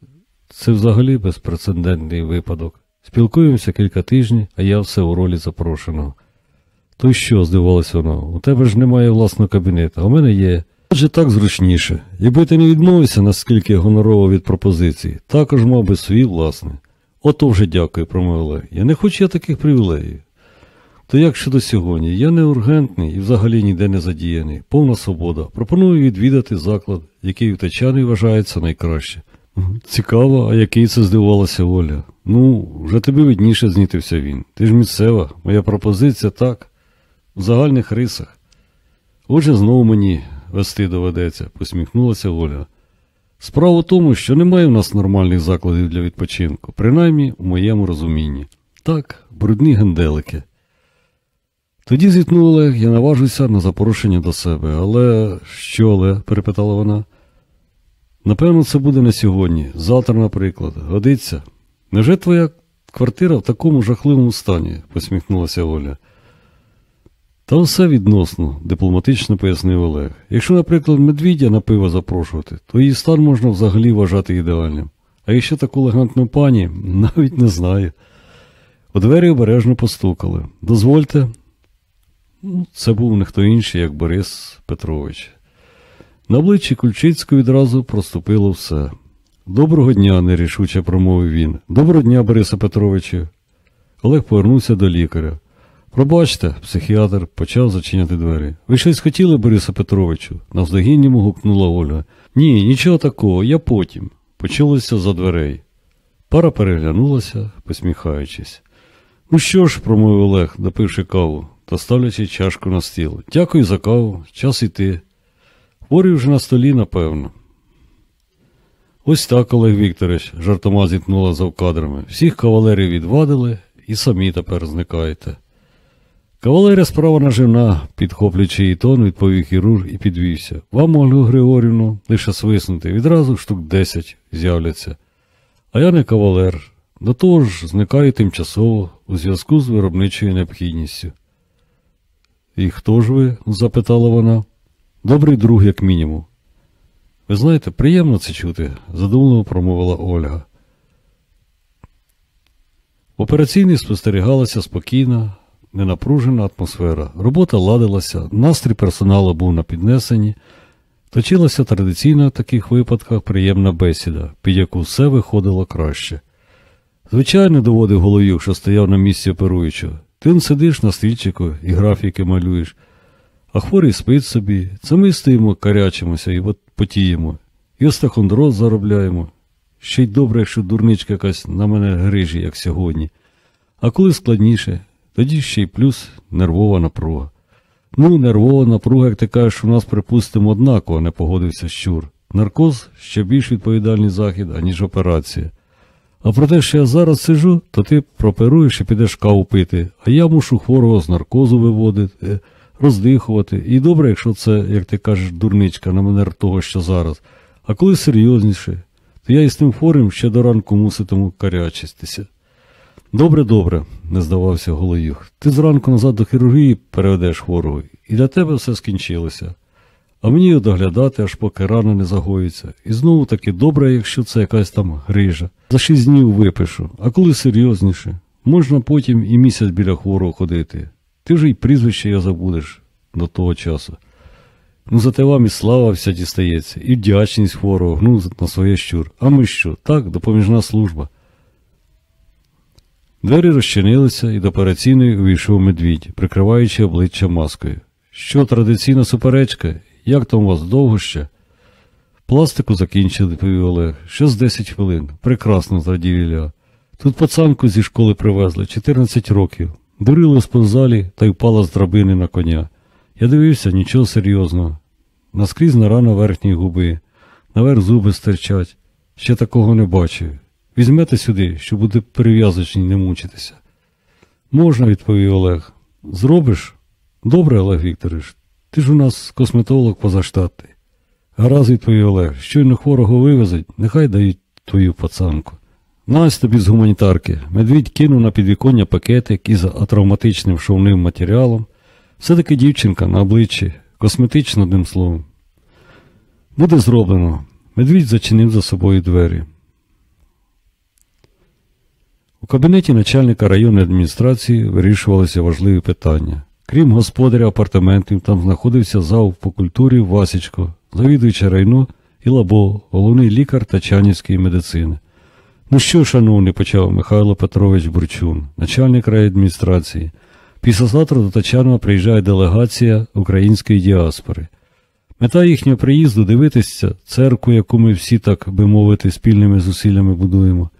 це взагалі безпрецедентний випадок. Спілкуємося кілька тижнів, а я все у ролі запрошеного. То що, здивувалася вона, у тебе ж немає власного кабінету, а у мене є. Адже так зручніше. Якби ти не відмовився, наскільки гонорово від пропозиції, також мав би свій власний. Ото вже дякую, промовила. Я не хочу я таких привілеїв. То як щодо сьогодні, я не ургентний і взагалі ніде не задіяний, повна свобода. Пропоную відвідати заклад, який в Тачані вважається найкраще. Цікаво, а який це здивувалася Оля. Ну, вже тобі видніше знітився він. Ти ж місцева, моя пропозиція так, в загальних рисах. Отже, знову мені вести доведеться, посміхнулася Оля. Справа в тому, що немає в нас нормальних закладів для відпочинку, принаймні у моєму розумінні. Так, брудні генделики. Тоді зітхнув я наважуся на запрошення до себе. Але що, але? перепитала вона. Напевно, це буде не сьогодні, завтра, наприклад. Годиться. Невже твоя квартира в такому жахливому стані? посміхнулася Оля. Та все відносно, дипломатично пояснив Олег. Якщо, наприклад, медвідя на пиво запрошувати, то її стан можна взагалі вважати ідеальним. А якщо таку елегантну пані, навіть не знаю. У двері обережно постукали. Дозвольте. Ну, Це був ніхто інший, як Борис Петрович. На обличчі Кульчицького відразу проступило все. Доброго дня, нерішуче промовив він. Доброго дня, Борисе Петровичу. Олег повернувся до лікаря. Пробачте, психіатр почав зачиняти двері. Ви щось хотіли, Борисе Петровичу? Навздогін гукнула Ольга. Ні, нічого такого, я потім. Почалося за дверей. Пара переглянулася, посміхаючись. Ну що ж, промовив Олег, допивши каву та ставлячи чашку на стіл. Дякую за каву, час іти. Хворий вже на столі, напевно. Ось так, Олег Вікторович, жартома зіткнула завкадрами. Всіх кавалерів відвадили і самі тепер зникаєте. Кавалерія справа наживна, підхоплюючи її тон, відповів хірург і підвівся. Вам, Ольгу Григорівну, лише свиснути, відразу штук десять з'являться. А я не кавалер. До того ж, зникаю тимчасово у зв'язку з виробничою необхідністю. І хто ж ви? запитала вона. Добрий друг, як мінімум. Ви знаєте, приємно це чути, задумливо промовила Ольга. В операційній спостерігалася спокійна, ненапружена атмосфера. Робота ладилася, настрій персоналу був на піднесенні, точилася традиційна в таких випадках приємна бесіда, під яку все виходило краще. Звичайно, доводив головів, що стояв на місці оперуючого. Ти сидиш на стільчику і графіки малюєш, а хворий спить собі, це ми стоїмо, карячимося і от потіємо, і остахондроз заробляємо. Ще й добре, якщо дурничка якась на мене грижі, як сьогодні. А коли складніше, тоді ще й плюс нервова напруга. Ну, нервова напруга, як ти кажеш, у нас, припустимо, однаково не погодився щур. Наркоз ще більш відповідальний захід, аніж операція. А про те, що я зараз сижу, то ти проперуєш і підеш каву пити, а я мушу хворого з наркозу виводити, роздихувати. І добре, якщо це, як ти кажеш, дурничка на манер того, що зараз. А коли серйозніше, то я із тим хворим ще до ранку муситиму карячитися. Добре, добре, не здавався Голоюх. Ти зранку назад до хірургії переведеш хворого, і для тебе все скінчилося. А мені його доглядати, аж поки рана не загоїться. І знову таки добре, якщо це якась там грижа. За шість днів випишу, а коли серйозніше, можна потім і місяць біля хворого ходити. Ти вже й прізвище його забудеш до того часу. Ну, зате вам і слава вся дістається, і вдячність хворого, ну, на своє щур. А ми що? Так, допоміжна служба. Двері розчинилися, і до операційної увійшов медвідь, прикриваючи обличчя маскою. Що традиційна суперечка? Як там у вас довго ще? Пластику закінчили, відповів Олег. Ще з 10 хвилин. Прекрасно, зрадів Ілля. Тут пацанку зі школи привезли, 14 років. Дурили в спортзалі та й впала з драбини на коня. Я дивився, нічого серйозного. Наскрізь на рана верхньої губи, наверх зуби стирчать. Ще такого не бачив. Візьмете сюди, що буде перев'язочні не мучитися. Можна, відповів Олег. Зробиш? Добре, Олег Вікторович. Ти ж у нас косметолог позаштатний. Гаразд, відповів Олег, щойно хворого вивезуть, нехай дають твою пацанку. Насть тобі з гуманітарки. Медвідь кинув на підвіконня пакетик із атравматичним шовним матеріалом. Все-таки дівчинка на обличчі, косметично одним словом. Буде зроблено. Медвідь зачинив за собою двері. У кабінеті начальника районної адміністрації вирішувалися важливі питання. Крім господаря апартаментів, там знаходився зал по культурі Васічко, завідуюча райну і лабо, головний лікар Тачанівської медицини. Ну що, шановний, почав Михайло Петрович Бурчун, начальник райадміністрації. Післязавтра до Тачанова приїжджає делегація української діаспори. Мета їхнього приїзду дивитися церкву, яку ми всі, так би мовити, спільними зусиллями будуємо.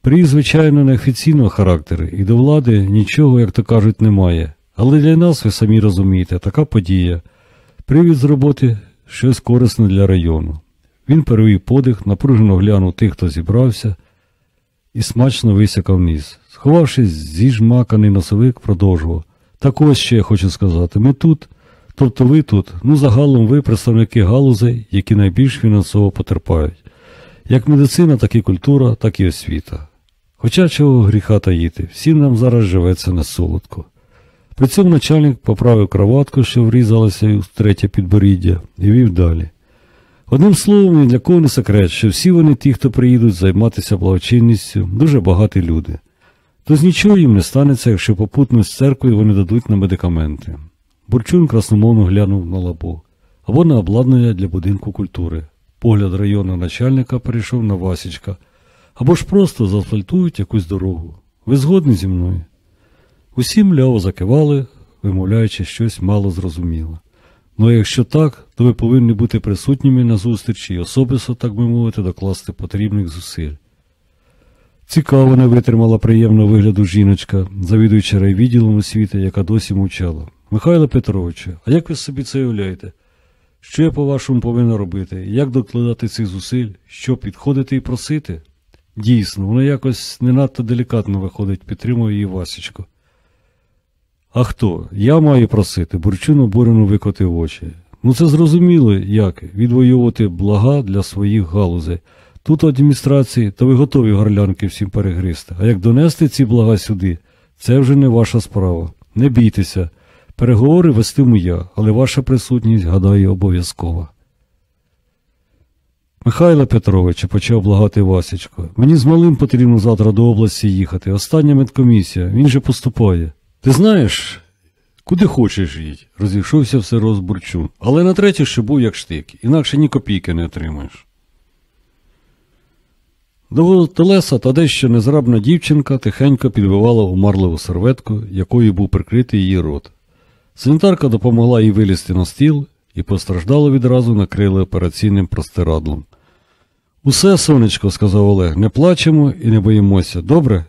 Приїзд, звичайно, неофіційного характеру, і до влади нічого, як то кажуть, немає. Але для нас, ви самі розумієте, така подія. Привід з роботи щось корисне для району. Він перевів подих, напружено глянув тих, хто зібрався, і смачно висякав ніс. Сховавшись, зіжмаканий носовик, продовжував. Так ось ще я хочу сказати, ми тут, тобто ви тут, ну загалом ви представники галузей, які найбільш фінансово потерпають. Як медицина, так і культура, так і освіта. Хоча чого гріха таїти, всім нам зараз живеться не солодко. При цьому начальник поправив кроватку, що врізалася в третє підборіддя, і вів далі. Одним словом, ні для кого не секрет, що всі вони, ті, хто приїдуть займатися благочинністю, дуже багаті люди. Тож нічого їм не станеться, якщо попутно з церквою вони дадуть на медикаменти. Бурчун красномовно глянув на лабо або на обладнання для будинку культури. Погляд районного начальника перейшов на Васічка, або ж просто заасфальтують якусь дорогу. Ви згодні зі мною? Усі мляво закивали, вимовляючи щось мало зрозуміле. Ну а якщо так, то ви повинні бути присутніми на зустрічі і особисто, так би мовити, докласти потрібних зусиль. Цікаво не витримала приємного вигляду жіночка, завідуюча райвідділом освіти, яка досі мовчала. Михайло Петровичу, а як ви собі це уявляєте? Що я, по-вашому, повинна робити? Як докладати цих зусиль? Що підходити і просити? Дійсно, воно якось не надто делікатно виходить, підтримує її Васечко. А хто? Я маю просити, Бурчун обурено викотив очі. Ну це зрозуміло, як відвоювати блага для своїх галузей. Тут у адміністрації, то ви готові горлянки всім перегризти. А як донести ці блага сюди, це вже не ваша справа. Не бійтеся. Переговори вестиму я, але ваша присутність, гадаю, обов'язкова. Михайло Петрович, почав благати Васечко, мені з малим потрібно завтра до області їхати. Остання медкомісія, він же поступає. Ти знаєш, куди хочеш їдь, розійшовся все розбурчун. Але на третє ще був як штик, інакше ні копійки не отримаєш. До телеса та дещо незрабна дівчинка тихенько підбивала умарливу серветку, якою був прикритий її рот. Санітарка допомогла їй вилізти на стіл і постраждало відразу накрили операційним простирадлом. Усе, сонечко, сказав Олег, не плачемо і не боїмося. Добре?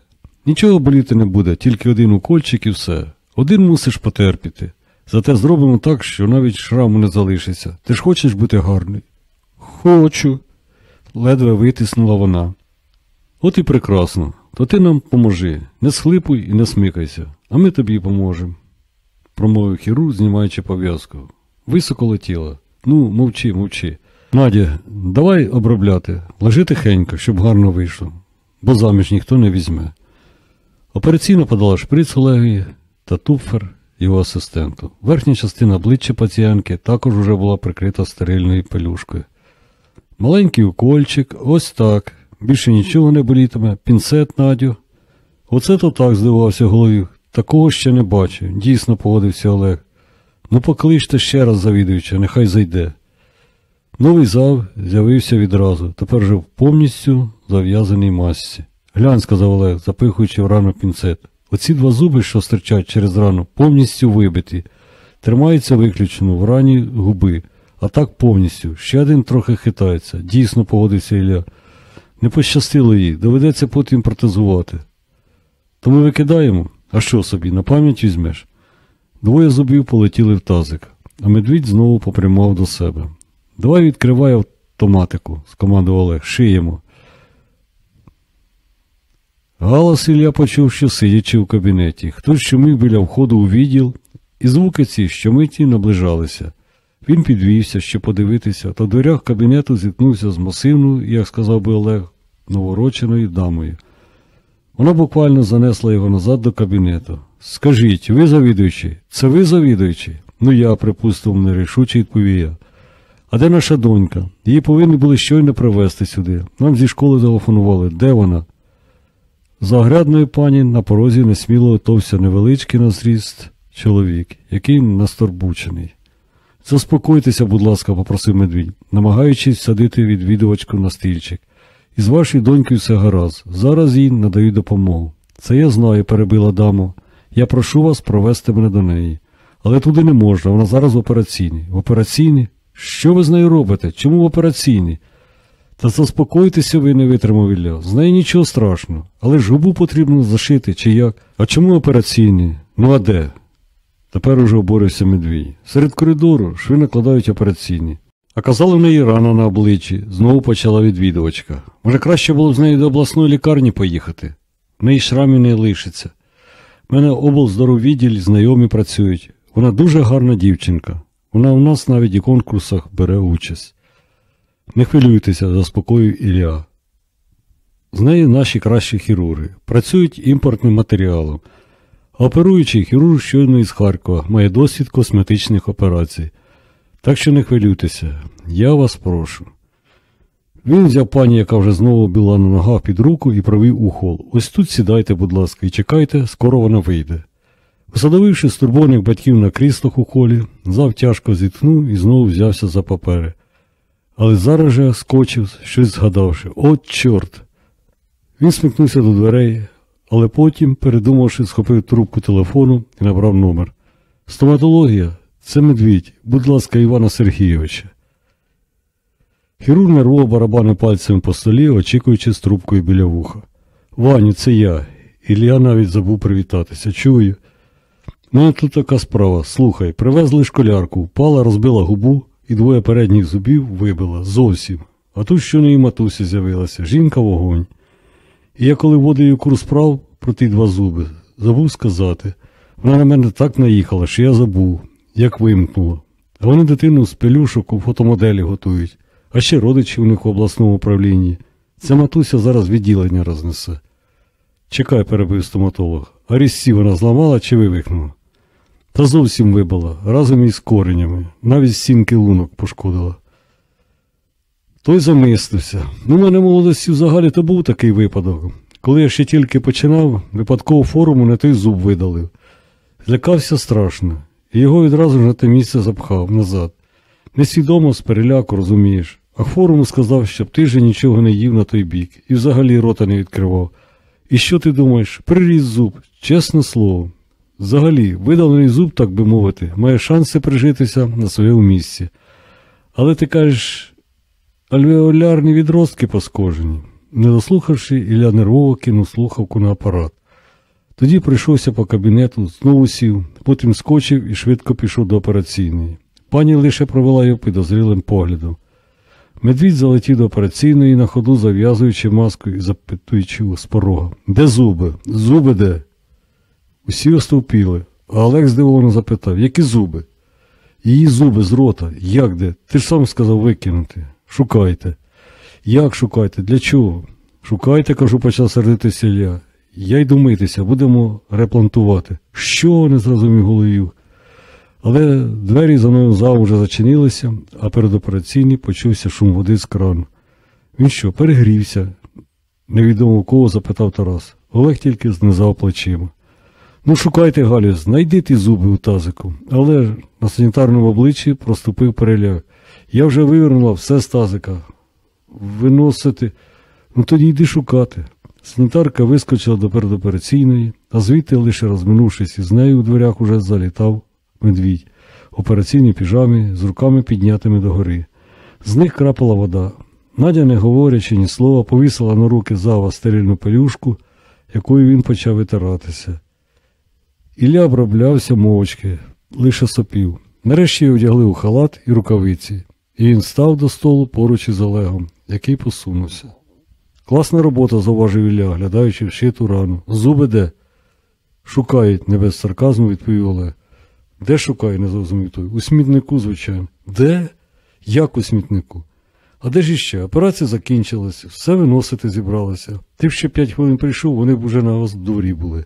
Нічого боліти не буде, тільки один укольчик і все. Один мусиш потерпіти. Зате зробимо так, що навіть шраму не залишиться. Ти ж хочеш бути гарний? Хочу, ледве витиснула вона. От і прекрасно. То ти нам поможи. Не схлипуй і не смикайся, а ми тобі поможемо, промовив хірург, знімаючи пов'язку. Високо летіла. Ну, мовчи, мовчи. Надя, давай обробляти, лежи тихенько, щоб гарно вийшло, бо заміж ніхто не візьме. Операційно подала шприц Олегові та тупфер його асистенту. Верхня частина обличчя пацієнтки також уже була прикрита стерильною пелюшкою. Маленький укольчик, ось так. Більше нічого не болітиме, пінцет Надю. Оце то так здивався голові. Такого ще не бачив. Дійсно погодився Олег. Ну покличте ще раз завідуюча, нехай зайде. Новий зав з'явився відразу, тепер вже в повністю зав'язаній масці. Глянь, сказав Олег, запихуючи в рану пінцет. Оці два зуби, що стирчать через рану, повністю вибиті. Тримаються виключно в рані губи, а так повністю. Ще один трохи хитається. Дійсно погодився Ілля. Не пощастило їй, доведеться потім протезувати. То ми викидаємо? А що собі, на пам'ять візьмеш? Двоє зубів полетіли в тазик, а медвідь знову попрямував до себе. Давай відкривай автоматику, скомандував Олег, шиємо. Галас Ілля почув, що сидячи в кабінеті, хтось щомив біля входу у відділ, і звуки ці щомиті наближалися. Він підвівся, щоб подивитися, та в дверях кабінету зіткнувся з масивною, як сказав би Олег, новороченою дамою. Вона буквально занесла його назад до кабінету. Скажіть, ви завідуючий? Це ви завідуючий? Ну я, припустив, нерішуче відповів я. А де наша донька? Її повинні були щойно привезти сюди. Нам зі школи телефонували. Де вона? За оглядною пані на порозі несміло отовся невеличкий на зріст чоловік, який насторбучений. Заспокойтеся, будь ласка, попросив медвідь, намагаючись садити відвідувачку на стільчик. Із вашою донькою все гаразд. Зараз їй надають допомогу. Це я знаю, перебила дама. Я прошу вас провести мене до неї. Але туди не можна, вона зараз в операційній. В операційній? Що ви з нею робите? Чому в операційній? Та заспокойтеся ви не витримав Ілля. З нею нічого страшного. Але ж губу потрібно зашити, чи як? А чому операційні? Ну а де? Тепер уже оборився медвій. Серед коридору шви накладають операційні. А казали в неї рана на обличчі, знову почала відвідувачка. Може, краще було б з нею до обласної лікарні поїхати. В неї шрамів не лишиться. В мене облздоровідділі знайомі працюють. Вона дуже гарна дівчинка. Вона у нас навіть і конкурсах бере участь. Не хвилюйтеся, заспокоїв Ілля. З нею наші кращі хірурги. Працюють імпортним матеріалом. Оперуючий хірург щойно із Харкова має досвід косметичних операцій. Так що не хвилюйтеся, я вас прошу. Він взяв пані, яка вже знову була на ногах під руку, і провів у хол. Ось тут сідайте, будь ласка, і чекайте, скоро вона вийде. Посадовивши стурбованих батьків на кріслах у холі, зав тяжко зітхнув і знову взявся за папери. Але зараз же скочив, щось згадавши. От, чорт! Він смикнувся до дверей, але потім, передумавши, схопив трубку телефону і набрав номер. Стоматологія, це медвідь, будь ласка, Івана Сергійовича. Хірург нервово барабанив пальцем по столі, очікуючи з трубкою біля вуха. Ваню, це я. Ілля навіть забув привітатися. Чую. Ну, тут така справа. Слухай, привезли школярку, впала, розбила губу і двоє передніх зубів вибила. Зовсім. А тут що не і матуся з'явилася. Жінка вогонь. І я коли її курс справ про ті два зуби, забув сказати. Вона на мене так наїхала, що я забув, як вимкнула. А вони дитину з пелюшок у фотомоделі готують, а ще родичі у них в обласному управлінні. Ця матуся зараз відділення рознесе. Чекай, перебив стоматолог. А різці вона зламала чи вивихнула? Та зовсім вибила, разом із коренями, навіть стінки лунок пошкодила. Той замислився. Ну, в мене молодості взагалі то був такий випадок. Коли я ще тільки починав, випадково форуму на той зуб видалив. Злякався страшно, і його відразу ж на те місце запхав назад. Несвідомо з переляку, розумієш. А форуму сказав, щоб ти же нічого не їв на той бік і взагалі рота не відкривав. І що ти думаєш? Приріс зуб, чесне слово. Взагалі, видалений зуб, так би мовити, має шанси прижитися на своєму місці. Але ти кажеш, альвеолярні відростки поскожені. Не дослухавши, Ілля нервово кинув слухавку на апарат. Тоді прийшовся по кабінету, знову сів, потім скочив і швидко пішов до операційної. Пані лише провела його підозрілим поглядом. Медвідь залетів до операційної на ходу, зав'язуючи маску і запитуючи з порога. Де зуби? Зуби де? Усі остовпіли, а Олег здивовано запитав, які зуби? Її зуби з рота. Як де? Ти ж сам сказав викинути. Шукайте. Як шукайте? Для чого? Шукайте, кажу, почав сердитися Ілля. Я йду митися, будемо реплантувати. Що не зрозумів Голоюк. Але двері за мною зал вже зачинилися, а передопераційний почувся шум води з крану. Він що, перегрівся? Невідомо у кого запитав Тарас. Олег тільки знизав плечима. Ну, шукайте, Галю, знайди ті зуби у тазику. Але на санітарному обличчі проступив переляк. Я вже вивернула все з тазика. Виносити. Ну тоді йди шукати. Санітарка вискочила до передопераційної, а звідти, лише розминувшись із нею у дверях, уже залітав медвідь в операційній піжамі з руками піднятими догори. З них крапала вода. Надя, не говорячи ні слова, повісила на руки зава стерильну пелюшку, якою він почав витиратися. Ілля оброблявся мовчки, лише сопів. Нарешті одягли у халат і рукавиці, і він став до столу поруч із Олегом, який посунувся. Класна робота, зауважив Ілля, глядаючи в щиту рану. Зуби де? Шукають, не без сарказму відповів Олег. Де шукає, не зрозумів той. У смітнику, звичайно. Де? Як у смітнику? А де ж іще? Операція закінчилась, все виносити зібралося. Ти б ще п'ять хвилин прийшов, вони б уже на вас дворі були.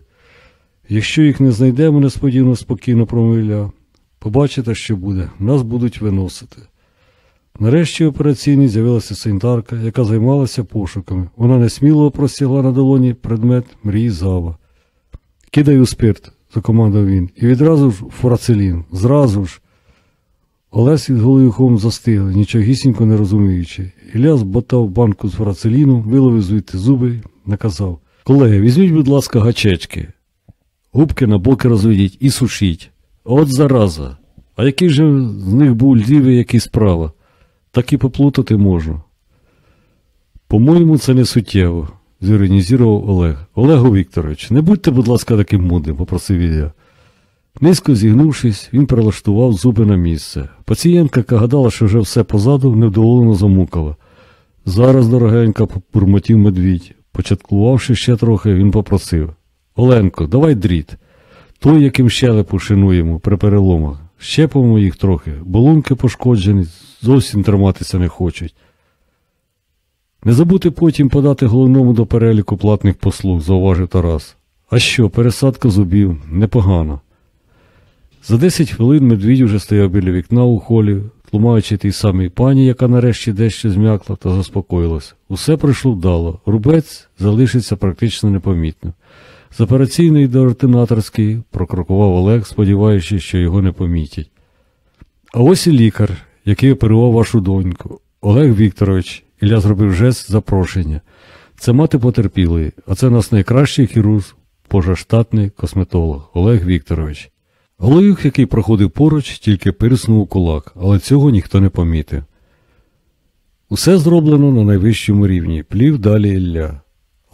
Якщо їх не знайдемо, несподівано спокійно промовляв, побачите, що буде, нас будуть виносити. Нарешті операційній з'явилася санітарка, яка займалася пошуками. Вона несміло простягла на долоні предмет мрії зава. Кидай у спирт, закомандував він, і відразу ж фурацелін. Зразу ж. Олесь із голоюхом застигли, нічогісінько не розуміючи. Ілля зботав банку з фурацеліном, виловив звідти зуби, наказав Колеги, візьміть, будь ласка, гачечки. Губки на боки розведіть і сушіть. От зараза. А який же з них був лівий, який справа? Так і поплутати можна. По-моєму, це не суттєво, зіронізував Олег. Олегу Вікторович, не будьте, будь ласка, таким мудрим, попросив Ілля. Низько зігнувшись, він перелаштував зуби на місце. Пацієнтка, яка гадала, що вже все позаду, невдоволено замукала. Зараз, дорогенька, бурмотів медвідь. Початкувавши ще трохи, він попросив Оленко, давай дріт. Той, яким щелепу шинуємо при переломах. Щепимо їх трохи, балунки пошкоджені, зовсім триматися не хочуть. Не забути потім подати головному до переліку платних послуг, зауважив Тарас. А що, пересадка зубів непогано. За 10 хвилин медвідь уже стояв біля вікна у холі, тлумаючи тій самій пані, яка нарешті дещо зм'якла та заспокоїлась. Усе пройшло вдало, рубець залишиться практично непомітно. З операційної до ординаторської прокрокував Олег, сподіваючись, що його не помітять. А ось і лікар, який оперував вашу доньку. Олег Вікторович, Ілля зробив жест запрошення. Це мати потерпілої, а це нас найкращий хірург, пожаштатний косметолог Олег Вікторович. Голоюх, який проходив поруч, тільки пирснув кулак, але цього ніхто не помітив. Усе зроблено на найвищому рівні, плів далі Ілля.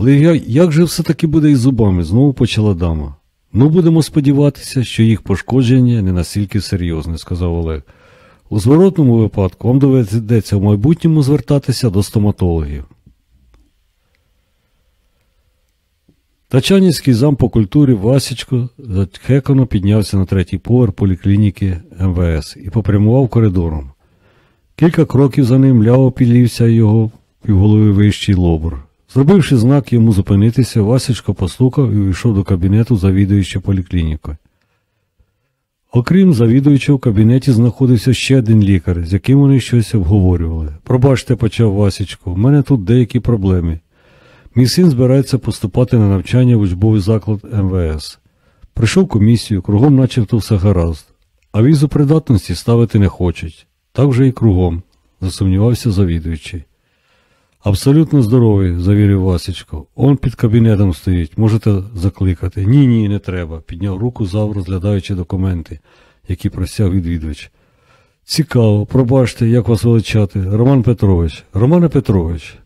Але я, як же все-таки буде із зубами? знову почала дама. Ну, будемо сподіватися, що їх пошкодження не настільки серйозне, сказав Олег. У зворотному випадку вам доведеться в майбутньому звертатися до стоматологів. Тачанівський зам по культурі Васічко захекано піднявся на третій поверх поліклініки МВС і попрямував коридором. Кілька кроків за ним ляво підлівся його півголови вищий лобур. Зробивши знак йому зупинитися, Васечко постукав і увійшов до кабінету завідуюча поліклінікою. Окрім завідуючого, в кабінеті знаходився ще один лікар, з яким вони щось обговорювали. Пробачте, почав Васечко, в мене тут деякі проблеми. Мій син збирається поступати на навчання в учбовий заклад МВС. Прийшов комісію, кругом начебто все гаразд, а візу придатності ставити не хочуть. Так вже і кругом, засумнівався завідуючий. Абсолютно здоровий, завірив Васечко. Он під кабінетом стоїть, можете закликати. Ні, ні, не треба, підняв руку зав, розглядаючи документи, які просяв відвідувач. Цікаво, пробачте, як вас величати. Роман Петрович. Романе Петрович,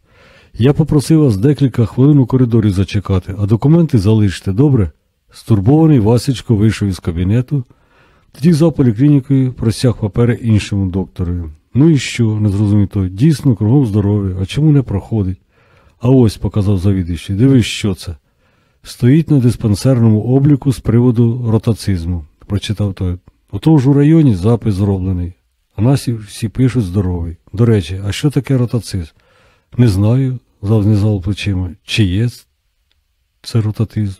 я попросив вас декілька хвилин у коридорі зачекати, а документи залиште, добре? Стурбований Васечко вийшов із кабінету, тоді за поліклінікою просяг папери іншому докторові. Ну і що, не зрозумів той, дійсно кругом здоров'я, а чому не проходить? А ось, показав завідуючий, дивись, що це. Стоїть на диспансерному обліку з приводу ротацизму, прочитав той. Ото ж у районі запис зроблений, а нас всі пишуть здоровий. До речі, а що таке ротацизм? Не знаю, знизав плечима. Чи є це ротатизм.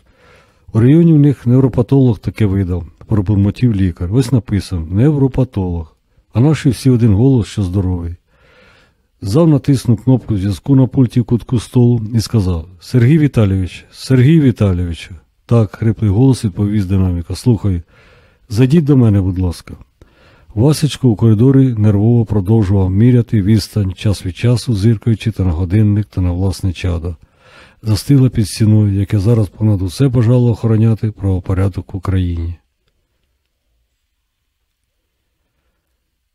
У районі в них невропатолог таке видав, пробурмотів лікар. Ось написано невропатолог. А наші всі один голос, що здоровий. Зав натиснув кнопку зв'язку на пульті в кутку столу і сказав Сергій Віталійович, Сергій Віталійовичу. Так, хриплий голос відповів з динаміка. Слухай, зайдіть до мене, будь ласка. Васечко у коридорі нервово продовжував міряти відстань час від часу, зиркаючи та на годинник та на власне чадо. Застигла під стіною, яке зараз понад усе бажало охороняти правопорядок в Україні.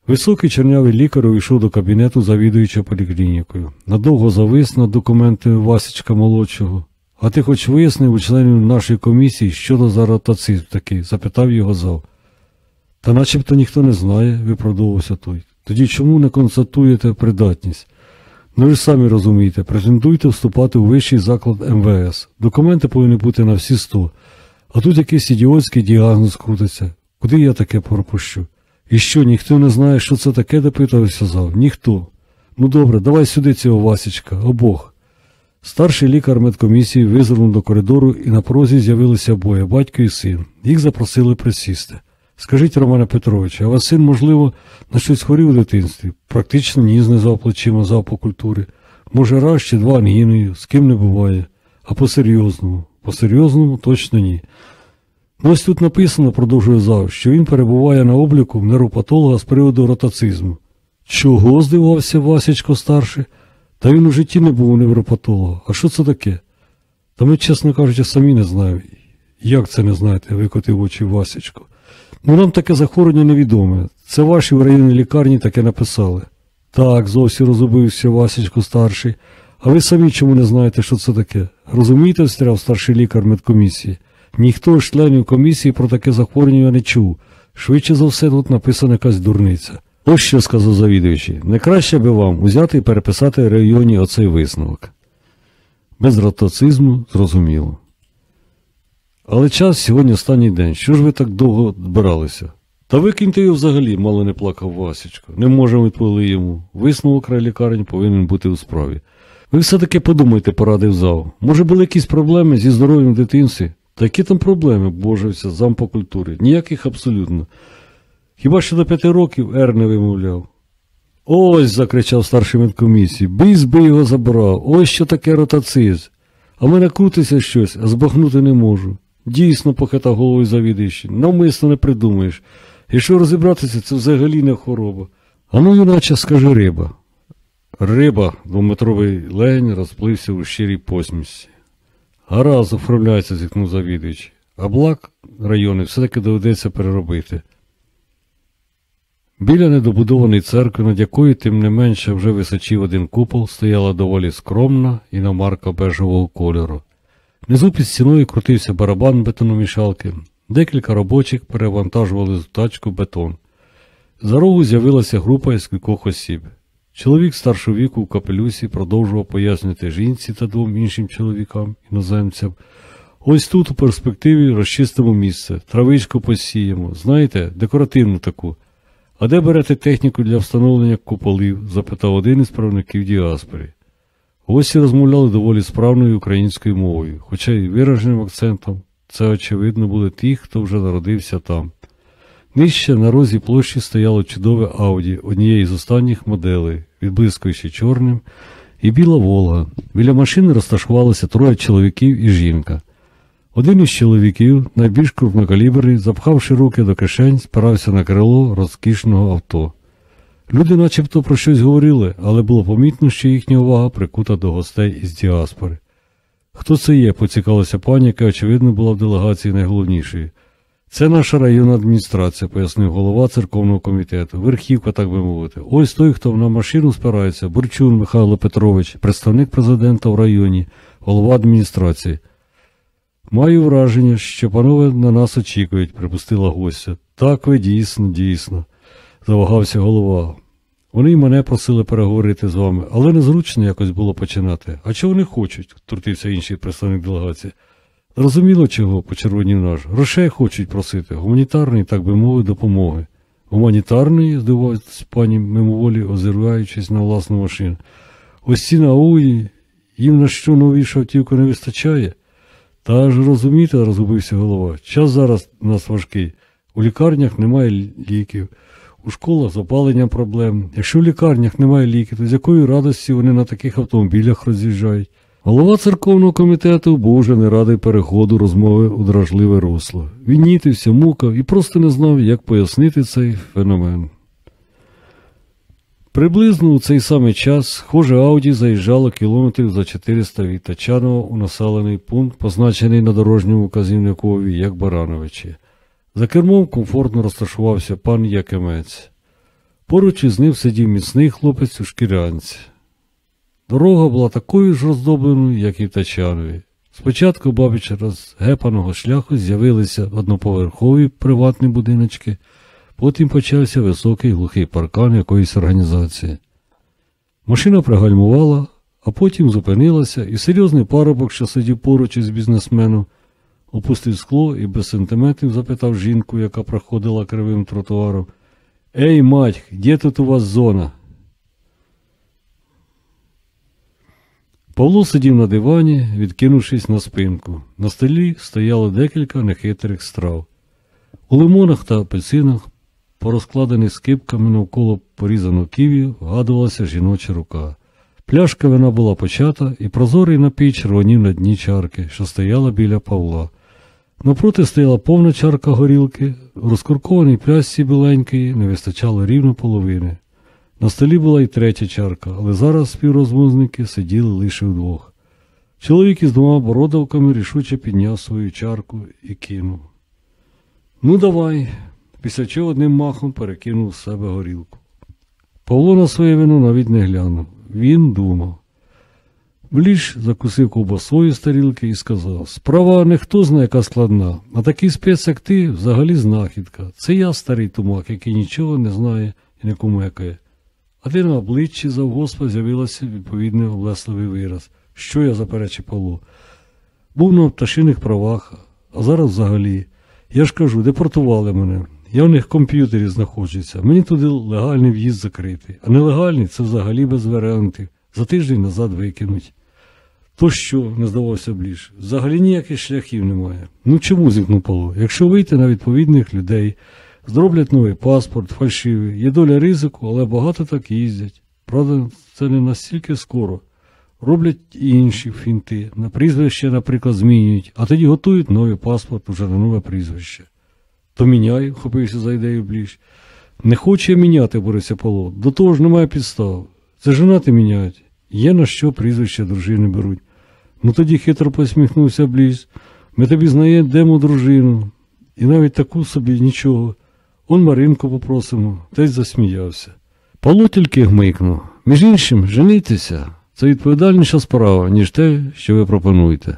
Високий чорнявий лікар увійшов до кабінету завідуюча поліклінікою. Надовго завис над документами Васечка молодшого. А ти хоч вияснив у членів нашої комісії, що то за ротацизм такий? запитав його зав. Та начебто ніхто не знає, виправдовувався той. Тоді чому не констатуєте придатність? Ну ви ж самі розумієте, претендуйте вступати у вищий заклад МВС. Документи повинні бути на всі сто. А тут якийсь ідіотський діагноз крутиться. Куди я таке пропущу? І що, ніхто не знає, що це таке, допитався зав? Ніхто. Ну добре, давай сюди цього Васічка, обох. Старший лікар медкомісії визирнув до коридору і на порозі з'явилися обоє, батько і син. Їх запросили присісти. Скажіть, Романе Петрович, а вас син, можливо, на щось хворів у дитинстві? Практично ні, знизав плечима зав по культурі. Може, раз чи два ангіною, з ким не буває. А по-серйозному? По-серйозному точно ні. Ось тут написано, продовжує зав, що він перебуває на обліку нейропатолога з приводу ротацизму. Чого здивався Васечко старший? Та він у житті не був у невропатолога. А що це таке? Та ми, чесно кажучи, самі не знаємо. Як це не знаєте, викотив очі Васечко. Ну нам таке захворювання невідоме. Це ваші в районній лікарні таке написали. Так, зовсім розубився Васечко старший. А ви самі чому не знаєте, що це таке? Розумієте, встряв старший лікар медкомісії? Ніхто з членів комісії про таке захворювання не чув. Швидше за все тут написана якась дурниця. Ось що сказав завідуючий. Не краще би вам узяти і переписати районі оцей висновок. Без ротоцизму зрозуміло. Але час сьогодні останній день. Що ж ви так довго збиралися? Та викиньте його взагалі, мало не плакав Васечко. Не можемо відповіли йому. Висновок край лікарень повинен бути у справі. Ви все-таки подумайте, порадив зав. Може були якісь проблеми зі здоров'ям в дитинстві? Та які там проблеми, божився, зам по культурі? Ніяких абсолютно. Хіба що до п'яти років Ер не вимовляв. Ось, закричав старший медкомісії, біс би його забрав, ось що таке ротациз. А мене крутиться щось, а збагнути не можу. Дійсно, похитав головою завідуючий, навмисно не придумаєш. Якщо розібратися, це взагалі не хвороба. А ну, юначе, скажи риба. Риба, двометровий лень, розплився у щирій посмішці. Гаразд, оформляється, зіткнув завідуючий. А блак райони все-таки доведеться переробити. Біля недобудованої церкви, над якою, тим не менше, вже височив один купол, стояла доволі скромна іномарка бежевого кольору. Внизу під стіною крутився барабан бетономішалки. Декілька робочих перевантажували з тачку бетон. За рогу з'явилася група із кількох осіб. Чоловік старшого віку в капелюсі продовжував пояснювати жінці та двом іншим чоловікам, іноземцям. Ось тут у перспективі розчистимо місце, травичку посіємо, знаєте, декоративну таку. А де берете техніку для встановлення куполів? запитав один із правників діаспори. Гості розмовляли доволі справною українською мовою, хоча й вираженим акцентом. Це, очевидно, були ті, хто вже народився там. Нижче на розі площі стояло чудове Ауді, однієї з останніх моделей, відблискуючи чорним, і біла Волга. Біля машини розташувалося троє чоловіків і жінка. Один із чоловіків, найбільш крупнокаліберний, запхавши руки до кишень, спирався на крило розкішного авто. Люди начебто про щось говорили, але було помітно, що їхня увага прикута до гостей із діаспори. Хто це є? поцікалася пані, яка, очевидно, була в делегації найголовнішою. Це наша районна адміністрація, пояснив голова церковного комітету. Верхівка, так би мовити. Ось той, хто на машину спирається, Бурчун Михайло Петрович, представник президента в районі, голова адміністрації. Маю враження, що панове на нас очікують, припустила гостя. Так ви дійсно, дійсно, завагався голова. Вони й мене просили переговорити з вами, але незручно якось було починати. А чого вони хочуть? втрутився інший представник делегації. Зрозуміло чого, почервонів наш. Грошей хочуть просити, гуманітарної, так би мовити, допомоги. Гуманітарної, здивувалась пані мимоволі, озираючись на власну машину. Ось ці науї, їм на що новішу автівку не вистачає. Та ж розумієте, розгубився голова. Час зараз у нас важкий. У лікарнях немає ліків, у школах з опаленням проблем. Якщо в лікарнях немає ліків, то з якої радості вони на таких автомобілях роз'їжджають? Голова церковного комітету був уже не радий переходу розмови у дражливе русло. Він нітився, мукав і просто не знав, як пояснити цей феномен. Приблизно у цей самий час схоже Ауді заїжджало кілометрів за 400 від Тачанова у населений пункт, позначений на дорожньому казівникові як Барановичі. За кермом комфортно розташувався пан Якимець. Поруч із ним сидів міцний хлопець у шкірянці. Дорога була такою ж роздобленою, як і в Тачанові. Спочатку бабіч розгепаного шляху з'явилися одноповерхові приватні будиночки, потім почався високий глухий паркан якоїсь організації. Машина пригальмувала, а потім зупинилася, і серйозний парубок, що сидів поруч із бізнесменом, опустив скло і без сантиметрів запитав жінку, яка проходила кривим тротуаром. Ей, мать, де тут у вас зона? Павло сидів на дивані, відкинувшись на спинку. На столі стояло декілька нехитрих страв. У лимонах та апельсинах, порозкладених скипками навколо порізаного ківі, вгадувалася жіноча рука. Пляшка вина була почата, і прозорий напій червонів на дні чарки, що стояла біля Павла. Навпроти стояла повна чарка горілки, у розкуркованій пляшці біленької не вистачало рівно половини. На столі була й третя чарка, але зараз співрозмовники сиділи лише вдвох. Чоловік із двома бородавками рішуче підняв свою чарку і кинув. Ну, давай, після чого одним махом перекинув з себе горілку. Павло на своє вино навіть не глянув. Він думав. Бліж закусив ковбасою з тарілки і сказав: Справа не хто знає, яка складна, а такий спец, як ти, взагалі знахідка. Це я старий тумак, який нічого не знає і не кумекає. А ти на обличчі завгоспа з'явилося відповідний облесливий вираз. Що я заперечив Павло? Був на пташиних правах, а зараз взагалі. Я ж кажу, депортували мене. Я в них в комп'ютері знаходжуся. Мені туди легальний в'їзд закритий, а нелегальний це взагалі без варіантів. За тиждень назад викинуть. То що, не здавався бліж, взагалі ніяких шляхів немає. Ну чому зімкнув Павло? Якщо вийти на відповідних людей, зроблять новий паспорт, фальшивий, є доля ризику, але багато так їздять. Правда, це не настільки скоро. Роблять і інші фінти. На прізвище, наприклад, змінюють, а тоді готують новий паспорт уже на нове прізвище. То міняй, вхопився за ідею бліж. Не хоче міняти, борився Павло. До того ж немає підстав. Це женати міняють. Є на що прізвище дружини беруть. Ну тоді хитро посміхнувся бліз. Ми тобі знайдемо дружину. І навіть таку собі нічого. Он Маринку попросимо, та й засміявся. Павло тільки гмикнув. Між іншим, женитися це відповідальніша справа, ніж те, що ви пропонуєте.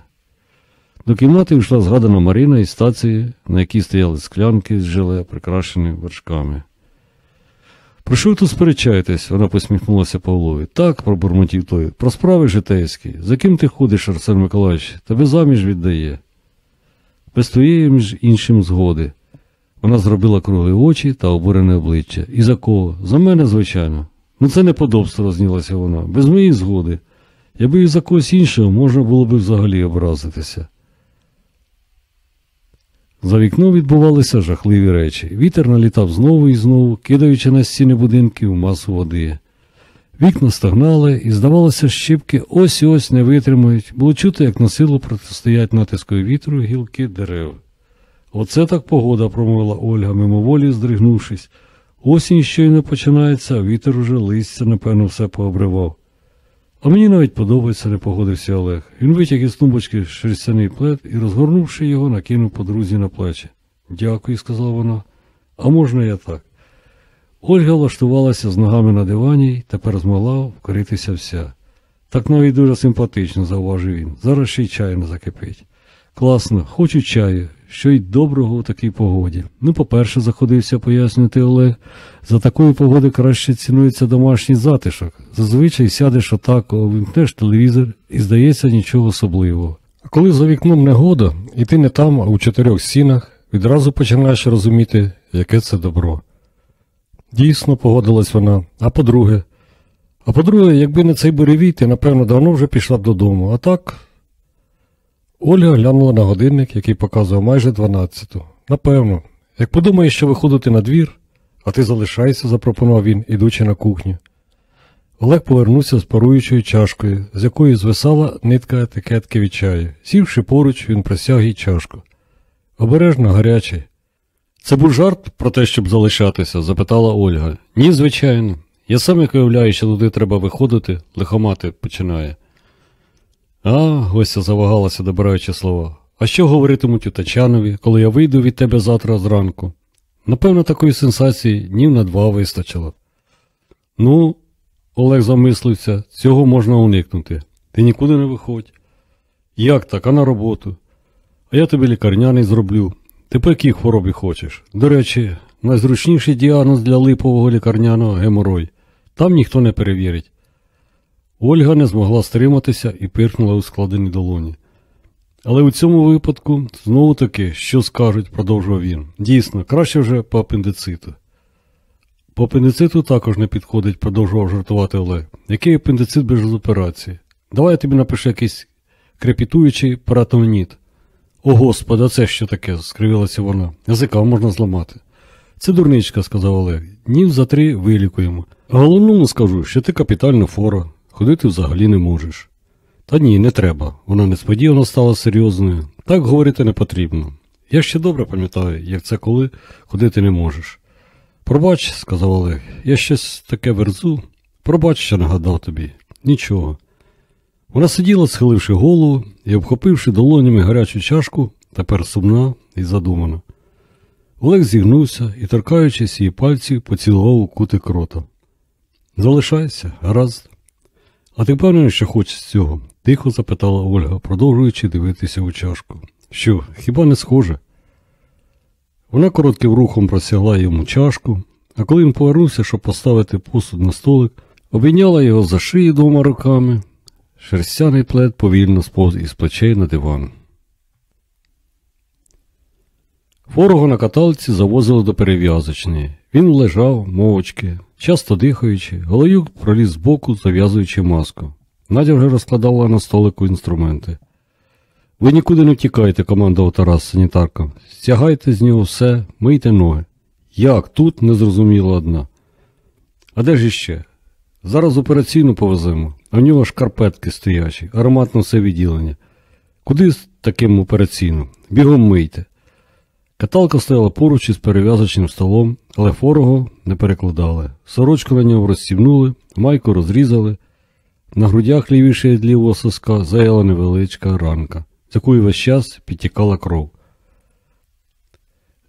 До кімнати йшла згадана Марина із стації, на якій стояли склянки з желе, прикрашені вершками. Про що ви тут сперечаєтесь? Вона посміхнулася Павлові. Так, пробурмотів той, про справи житейські. За ким ти ходиш, Арсен Миколаївич? Тебе заміж віддає. Без твоєї, між іншим, згоди. Вона зробила круглі очі та обурене обличчя. І за кого? За мене, звичайно. Ну це неподобство, рознілася вона. Без моєї згоди. Якби і за когось іншого можна було б взагалі образитися. За вікном відбувалися жахливі речі. Вітер налітав знову і знову, кидаючи на стіни будинків масу води. Вікна стагнали, і, здавалося, щіпки ось і ось не витримають, було чути, як на силу протистоять натискові вітру гілки дерев. Оце так погода, промовила Ольга, мимоволі здригнувшись. Осінь щойно починається, а вітер уже листя, напевно, все пообривав. А мені навіть подобається, не погодився Олег. Він витяг із тумбочки шерстяний плед і, розгорнувши його, накинув подрузі на плечі. Дякую, сказала вона. А можна я так? Ольга влаштувалася з ногами на дивані і тепер змогла вкоритися вся. Так навіть дуже симпатично, зауважив він. Зараз ще й чаю не закипить. Класно, хочу чаю, що й доброго у такій погоді. Ну, по-перше, заходився пояснювати Олег, за такої погоди краще цінується домашній затишок. Зазвичай сядеш отак, увімкнеш телевізор і здається нічого особливого. А коли за вікном негода, і ти не там, а у чотирьох стінах, відразу починаєш розуміти, яке це добро. Дійсно, погодилась вона. А по-друге, а по-друге, якби не цей буревій, ти, напевно, давно вже пішла б додому. А так. Ольга глянула на годинник, який показував майже дванадцяту. Напевно, як подумаєш, що виходити на двір, а ти залишайся, запропонував він, ідучи на кухню. Олег повернувся з паруючою чашкою, з якої звисала нитка етикетки від чаю. Сівши поруч, він присяг їй чашку. Обережно гарячий. Це був жарт про те, щоб залишатися? запитала Ольга. Ні, звичайно. Я сам як уявляю, що туди треба виходити, лихомати починає. А, Гостя завагалася, добираючи слова. А що говоритимуть у Тачанові, коли я вийду від тебе завтра зранку? Напевно, такої сенсації днів на два вистачило. Ну, Олег замислився, цього можна уникнути. Ти нікуди не виходь. Як так, а на роботу? А я тобі лікарняний зроблю. Ти по якій хворобі хочеш? До речі, найзручніший діагноз для липового лікарняного геморой. Там ніхто не перевірить. Ольга не змогла стриматися і пирхнула у складені долоні. Але у цьому випадку знову таки, що скажуть, продовжував він. Дійсно, краще вже по апендициту. По апендициту також не підходить, продовжував жартувати Олег. Який апендицит без операції? Давай я тобі напишу якийсь крепітуючий паратоніт. О, господи, а це що таке? скривилася вона. Язика можна зламати. Це дурничка, сказав Олег. Днів за три вилікуємо. Головному скажу, що ти капітальна фора, ходити взагалі не можеш. Та ні, не треба. Вона несподівано стала серйозною. Так говорити не потрібно. Я ще добре пам'ятаю, як це коли ходити не можеш. Пробач, сказав Олег, я щось таке верзу. Пробач, що нагадав тобі. Нічого. Вона сиділа, схиливши голову і обхопивши долонями гарячу чашку, тепер сумна і задумана. Олег зігнувся і, торкаючись її пальців, поцілував у кутик рота. Залишайся, гаразд. А ти впевнений, що хочеш цього? тихо запитала Ольга, продовжуючи дивитися у чашку. Що, хіба не схоже? Вона коротким рухом просягла йому чашку, а коли він повернувся, щоб поставити посуд на столик, обійняла його за шиї двома руками. Шерстяний плед повільно сповз із плечей на диван. Форого на каталці завозили до перев'язочної. Він лежав, мовчки, часто дихаючи, Голоюк проліз збоку, зав'язуючи маску. Надя вже розкладала на столику інструменти. Ви нікуди не втікаєте, командував Тарас санітарка. Стягайте з нього все, мийте ноги. Як тут не зрозуміла одна. А де ж іще? Зараз операційну повеземо, а в нього шкарпетки стоячі, ароматно все відділення. Куди з таким операційним? Бігом мийте. Каталка стояла поруч із перев'язочним столом, але форого не перекладали. Сорочку на ньому розстібнули, майку розрізали. На грудях лівіше від лівого соска заяла невеличка ранка, з якої весь час підтікала кров.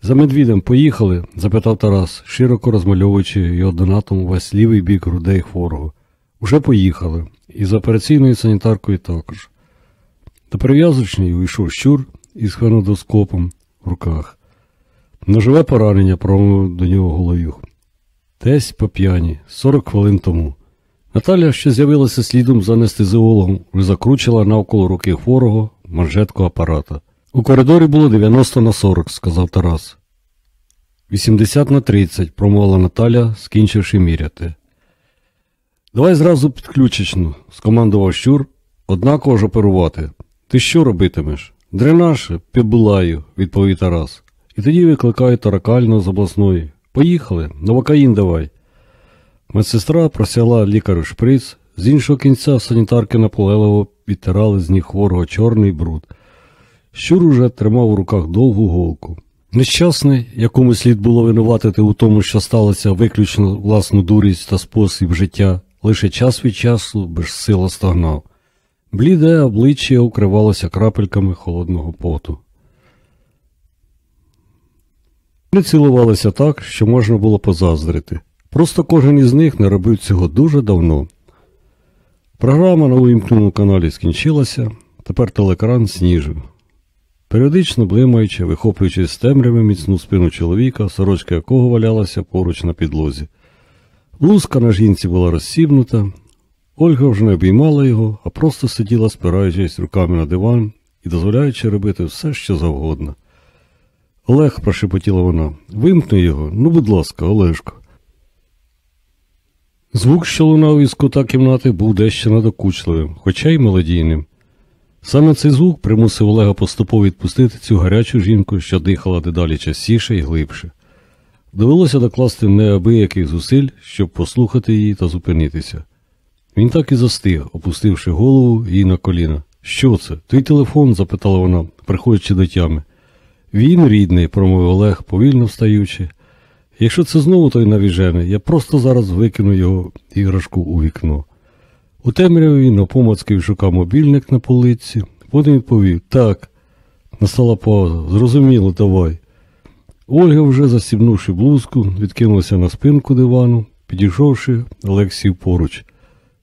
За медвідем поїхали? запитав Тарас, широко розмальовуючи його донатом весь лівий бік грудей хворого. Уже поїхали, і за операційною санітаркою також. До перев'язочної увійшов щур із хвенодоскопом в руках. Ножове поранення промовив до нього головюх. Десь по п'яні, 40 хвилин тому. Наталя, що з'явилася слідом за анестезіологом, вже закручила навколо руки хворого манжетку апарата. У коридорі було 90 на 40, сказав Тарас. 80 на 30, промовила Наталя, скінчивши міряти. Давай зразу підключечну, скомандував щур, однаково ж оперувати. Ти що робитимеш? Дренаж пібулаю, відповів Тарас. І тоді викликаю таракальну з обласної. Поїхали, новокаїн давай. Медсестра просяла лікарю шприц, з іншого кінця санітарки наполегливо відтирали з ніг хворого чорний бруд. Щур уже тримав у руках довгу голку. Нещасний, якому слід було винуватити у тому, що сталося виключно власну дурість та спосіб життя, лише час від часу безсило стогнав. Бліде обличчя укривалося крапельками холодного поту. Вони цілувалися так, що можна було позаздрити. Просто кожен із них не робив цього дуже давно. Програма на увімкненому каналі скінчилася, тепер телекран сніжив. Періодично блимаючи, вихоплюючи з темряви міцну спину чоловіка, сорочка якого валялася поруч на підлозі. Блузка на жінці була розсібнута, Ольга вже не обіймала його, а просто сиділа, спираючись руками на диван і дозволяючи робити все, що завгодно. Олег, прошепотіла вона, вимкни його, ну, будь ласка, Олежко. Звук, що лунав із кута кімнати, був дещо надокучливим, хоча й мелодійним. Саме цей звук примусив Олега поступово відпустити цю гарячу жінку, що дихала дедалі частіше і глибше. Довелося докласти неабияких зусиль, щоб послухати її та зупинитися. Він так і застиг, опустивши голову їй на коліна. Що це? Твій телефон? запитала вона, приходячи до тями. Він рідний, промовив Олег, повільно встаючи. Якщо це знову той навіжений, я просто зараз викину його іграшку у вікно. У темряві він опомацки шукав мобільник на полиці, потім відповів так. Настала пауза. Зрозуміло, давай. Ольга, вже застібнувши блузку, відкинулася на спинку дивану, підійшовши, Олег сів поруч.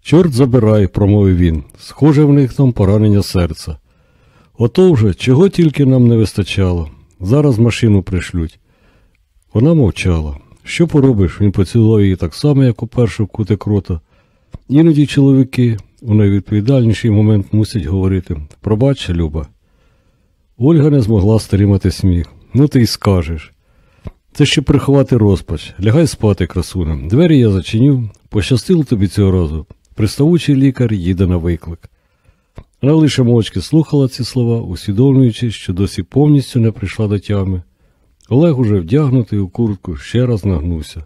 Чорт забирай, промовив він. Схоже, в них там поранення серця. Ото вже, чого тільки нам не вистачало. Зараз машину пришлють. Вона мовчала. Що поробиш? Він поцілував її так само, як уперше в кутик рота. Іноді чоловіки у найвідповідальніший момент мусять говорити Пробач, Люба. Ольга не змогла стримати сміх. Ну ти й скажеш. Це ще приховати розпач. Лягай спати, красуне. Двері я зачиню. Пощастило тобі цього разу. Приставучий лікар їде на виклик. Вона лише мовчки слухала ці слова, усвідомлюючи, що досі повністю не прийшла до тями. Олег, уже вдягнутий у куртку, ще раз нагнувся.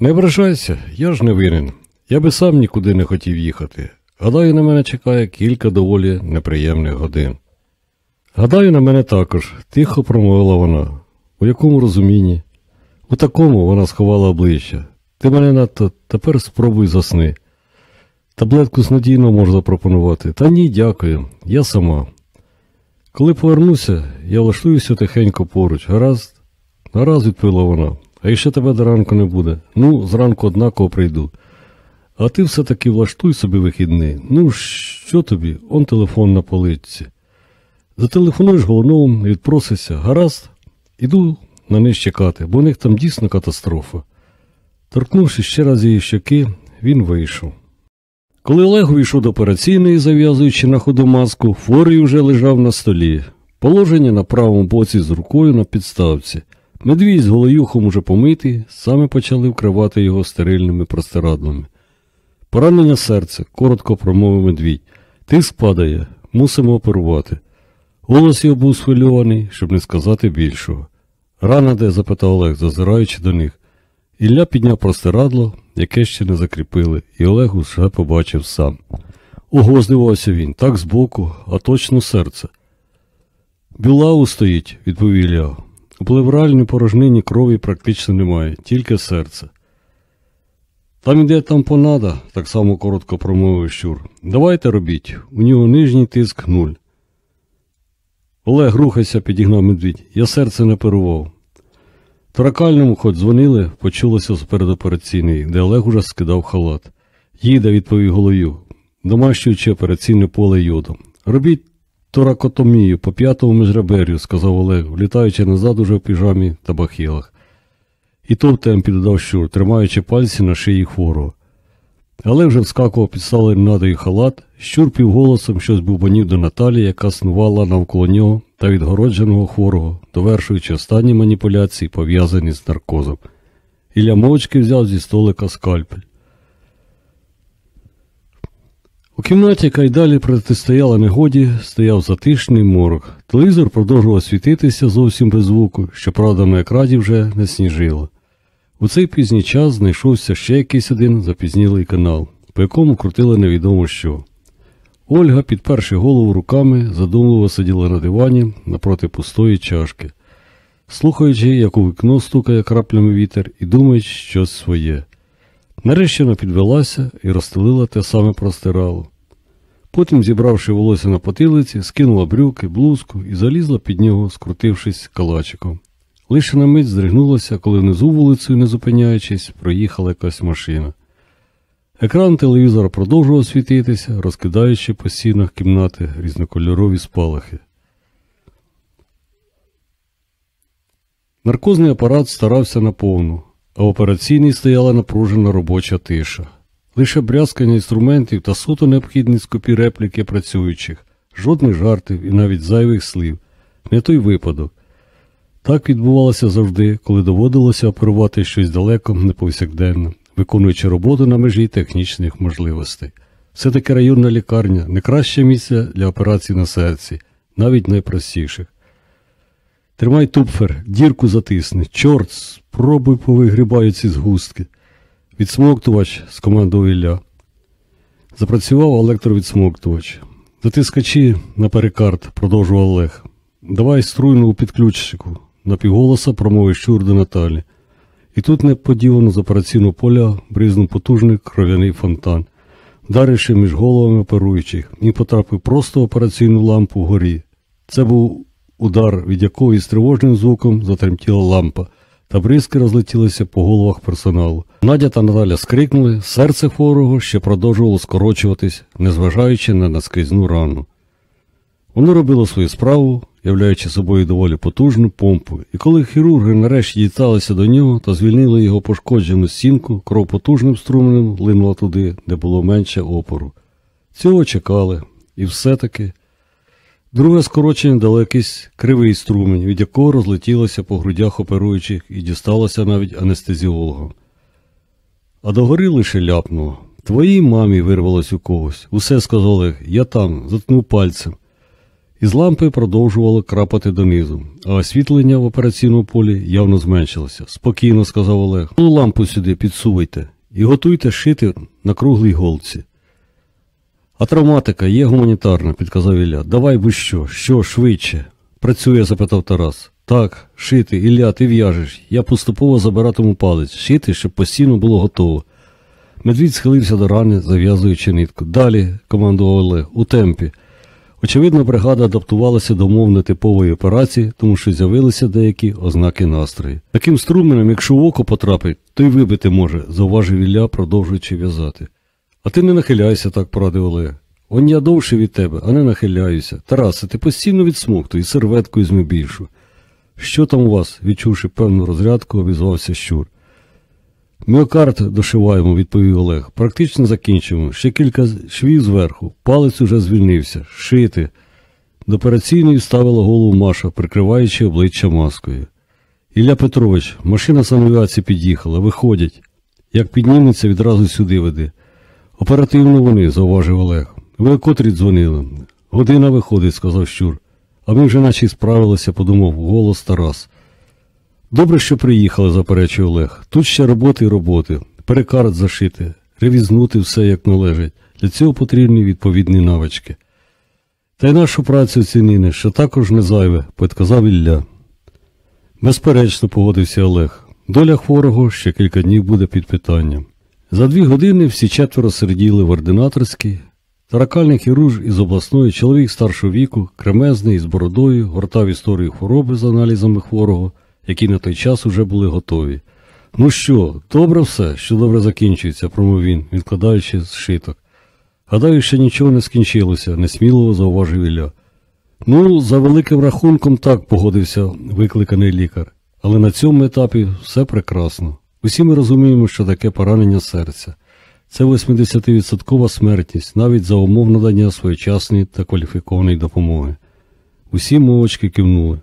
Не ображайся, я ж не винен. Я би сам нікуди не хотів їхати. Гадаю, на мене чекає кілька доволі неприємних годин. Гадаю, на мене також, тихо промовила вона. У якому розумінні? У такому вона сховала обличчя. Ти мене надто тепер спробуй засни. Таблетку снодійно можу запропонувати. Та ні, дякую, я сама. Коли повернуся, я влаштуюся тихенько поруч. Гаразд? Гаразд, відповіла вона. А якщо тебе до ранку не буде. Ну, зранку однаково прийду. А ти все-таки влаштуй собі вихідний. Ну, що тобі? Он телефон на поличці. Зателефонуєш головному, відпросишся. Гаразд? Іду на них чекати, бо у них там дійсно катастрофа. Торкнувши ще раз її щоки, він вийшов. Коли Олег увійшов до операційної, зав'язуючи на ходу маску, хворий уже лежав на столі, положення на правому боці з рукою на підставці. Медвідь з голоюхом уже помитий, саме почали вкривати його стерильними простирадлами. Поранення серця, коротко промовив медвідь. Тиск падає, мусимо оперувати. Голос його був схвильований, щоб не сказати більшого. Рана де? запитав Олег, зазираючи до них. Ілля підняв простирадло, яке ще не закріпили, і Олег уже побачив сам. Ого, здивався він, так збоку, а точно серце. Білау стоїть, відповів Ілля. У плевральній порожнині крові практично немає, тільки серце. Там іде тампонада, так само коротко промовив щур. Давайте робіть, у нього нижній тиск нуль. Олег рухайся, підігнав медвідь. Я серце не перував. Торакальному хоч дзвонили, почулося з передопераційної, де Олег уже скидав халат. Їде, відповів голою, домащуючи операційне поле йодом. Робіть торакотомію по п'ятому міжребер'ю, сказав Олег, влітаючи назад уже в піжамі та бахілах. І то в темпі додав щур, тримаючи пальці на шиї хворого. Але вже вскакував підставлений надою халат, щур півголосом щось бубанів до Наталі, яка снувала навколо нього та відгородженого хворого, довершуючи останні маніпуляції, пов'язані з наркозом. Ілля мовчки взяв зі столика скальпель. У кімнаті, яка й далі протистояла негоді, стояв затишний морок. Телевізор продовжував світитися зовсім без звуку, щоправда, на екрані вже не сніжило. У цей пізній час знайшовся ще якийсь один запізнілий канал, по якому крутили невідомо що. Ольга, підперши голову руками, задумливо сиділа на дивані напроти пустої чашки, слухаючи, як у вікно стукає краплями вітер, і думаючи щось своє. Нарешті вона підвелася і розстелила те саме простирало. Потім, зібравши волосся на потилиці, скинула брюки, блузку і залізла під нього, скрутившись калачиком. Лише на мить здригнулася, коли внизу вулицею, не зупиняючись, проїхала якась машина. Екран телевізора продовжував світитися, розкидаючи по стінах кімнати різнокольорові спалахи. Наркозний апарат старався наповну, а в операційній стояла напружена робоча тиша. Лише брязкання інструментів та суто необхідні скупі репліки працюючих, жодних жартів і навіть зайвих слів, не той випадок. Так відбувалося завжди, коли доводилося оперувати щось далеко неповсякденно, виконуючи роботу на межі технічних можливостей. Все-таки районна лікарня не краще місце для операцій на серці, навіть найпростіших. Тримай тупфер, дірку затисни. Чорт, спробуй повигрібаю ці згустки. Відсмоктувач, скомандував Ілля. Запрацював електровідсмоктувач. Затискачі на перикард, продовжував Олег. Давай струйну у підключчику, напівголоса промовив щур до Наталі. І тут неподівано з операційного поля бризнув потужний кров'яний фонтан, вдаривши між головами оперуючих, і потрапив просто в операційну лампу вгорі. Це був удар, від якого із тривожним звуком затремтіла лампа, та бризки розлетілися по головах персоналу. Надя та Наталя скрикнули, серце хворого ще продовжувало скорочуватись, незважаючи на наскрізну рану. Воно робило свою справу, являючи собою доволі потужну помпу, і коли хірурги нарешті дісталися до нього та звільнили його пошкоджену стінку, кров потужним струменем линула туди, де було менше опору. Цього чекали, і все-таки. Друге скорочення дало якийсь кривий струмень, від якого розлетілося по грудях оперуючих і дісталося навіть анестезіологам. А догори лише ляпнуло. Твоїй мамі вирвалось у когось. Усе сказав Олег, я там, заткнув пальцем. Із лампи продовжувало крапати донизу, а освітлення в операційному полі явно зменшилося. Спокійно, сказав Олег. Ну лампу сюди підсувайте і готуйте шити на круглій голці. А травматика є гуманітарна, підказав Ілля. Давай будь що, що швидше. Працює, запитав Тарас. Так, шити, Ілля, ти в'яжеш. Я поступово забиратиму палець, шити, щоб постійно було готово. Медвідь схилився до рани, зав'язуючи нитку. Далі, командував Олег, у темпі. Очевидно, бригада адаптувалася до мов нетипової операції, тому що з'явилися деякі ознаки настрою. Таким струменем, якщо в око потрапить, то й вибити може, зауважив Ілля, продовжуючи в'язати. А ти не нахиляйся, так порадив Олег. Он я довше від тебе, а не нахиляюся. Тарасе, ти постійно відсмоктуй, серветку візьми більшу. Що там у вас? відчувши певну розрядку, обізвався щур. Міокард дошиваємо, відповів Олег. Практично закінчимо. Ще кілька швів зверху. Палець уже звільнився. Шити. До операційної вставила голову Маша, прикриваючи обличчя маскою. Ілля Петрович, машина самовіації під'їхала, виходять. Як підніметься, відразу сюди веди. Оперативно вони, зауважив Олег. Ви котрі дзвонили? Година виходить, сказав щур. А ми вже наче справилися, подумав голос Тарас. Добре, що приїхали, заперечує Олег. Тут ще роботи і роботи, перекарт зашити, ревізнути все як належить. Для цього потрібні відповідні навички. Та й нашу працю оцінили, що також не зайве, підказав Ілля. Безперечно, погодився Олег. Доля хворого ще кілька днів буде під питанням. За дві години всі четверо серділи в ординаторській. Таракальний хірург із обласної, чоловік старшого віку, кремезний з бородою, гортав історію хвороби з аналізами хворого, які на той час уже були готові. Ну що, добре все, що добре закінчується, промов він, відкладаючи зшиток. Гадаю, ще нічого не скінчилося, несміливо зауважив Ілля. Ну, за великим рахунком так погодився викликаний лікар, але на цьому етапі все прекрасно. Усі ми розуміємо, що таке поранення серця. Це 80% смертність, навіть за умов надання своєчасної та кваліфікованої допомоги. Усі мовочки кивнули.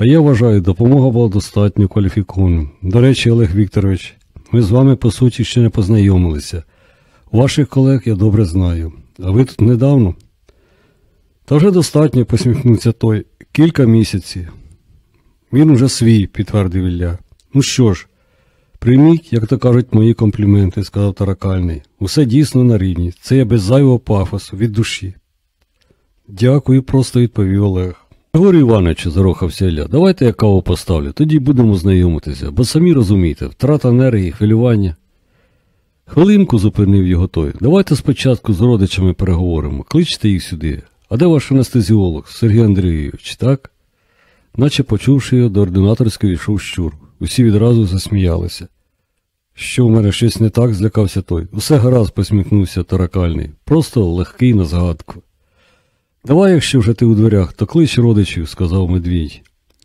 А я вважаю, допомога була достатньо кваліфікованою. До речі, Олег Вікторович, ми з вами по суті ще не познайомилися. Ваших колег я добре знаю. А ви тут недавно? Та вже достатньо, посміхнувся той. Кілька місяців. Він уже свій, підтвердив Ілля. Ну що ж, прийміть, як то кажуть, мої компліменти, сказав Таракальний. Усе дійсно на рівні. Це я без зайвого пафосу, від душі. Дякую, просто відповів Олег. Григорій Іванович, зарохався Ілля, давайте я каву поставлю, тоді будемо знайомитися, бо самі розумієте, втрата енергії, хвилювання. Хвилинку зупинив його той. Давайте спочатку з родичами переговоримо, кличте їх сюди. А де ваш анестезіолог, Сергій Андрійович, так? Наче почувши його, до ординаторської йшов щур. Усі відразу засміялися. Що в мене щось не так, злякався той. Усе гаразд, посміхнувся таракальний. Просто легкий на згадку. Давай, якщо вже ти у дверях, то клич родичів, сказав медвідь.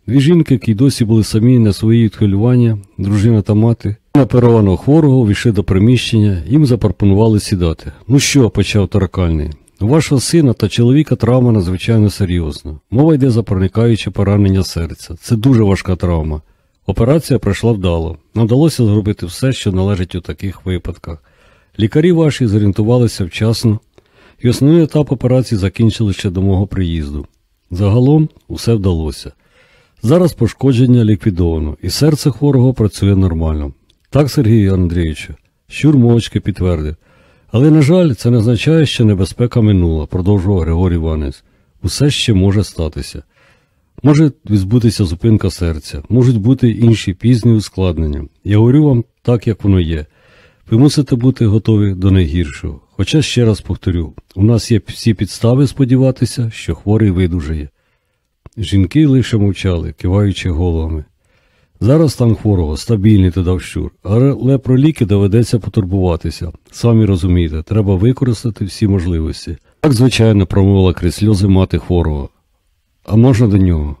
Дві жінки, які досі були самі на свої відхвилювання, дружина та мати, на наперованого хворого війшли до приміщення, їм запропонували сідати. Ну що, почав таракальний. У вашого сина та чоловіка травма надзвичайно серйозна. Мова йде за проникаюче поранення серця. Це дуже важка травма. Операція пройшла вдало. Нам вдалося зробити все, що належить у таких випадках. Лікарі ваші зорієнтувалися вчасно і основний етап операції закінчили ще до мого приїзду. Загалом усе вдалося. Зараз пошкодження ліквідовано, і серце хворого працює нормально. Так, Сергію Андрійовичу, щур мовчки підтвердив. Але, на жаль, це не означає, що небезпека минула, продовжував Григорій Іванович. Усе ще може статися. Може відбутися зупинка серця, можуть бути інші пізні ускладнення. Я говорю вам так, як воно є. Ви мусите бути готові до найгіршого. Хоча ще раз повторю, у нас є всі підстави сподіватися, що хворий видужає. Жінки лише мовчали, киваючи головами. Зараз стан хворого стабільний, додав щур, але про ліки доведеться потурбуватися. Самі розумієте, треба використати всі можливості. Так, звичайно, промовила крізь сльози мати хворого. А можна до нього?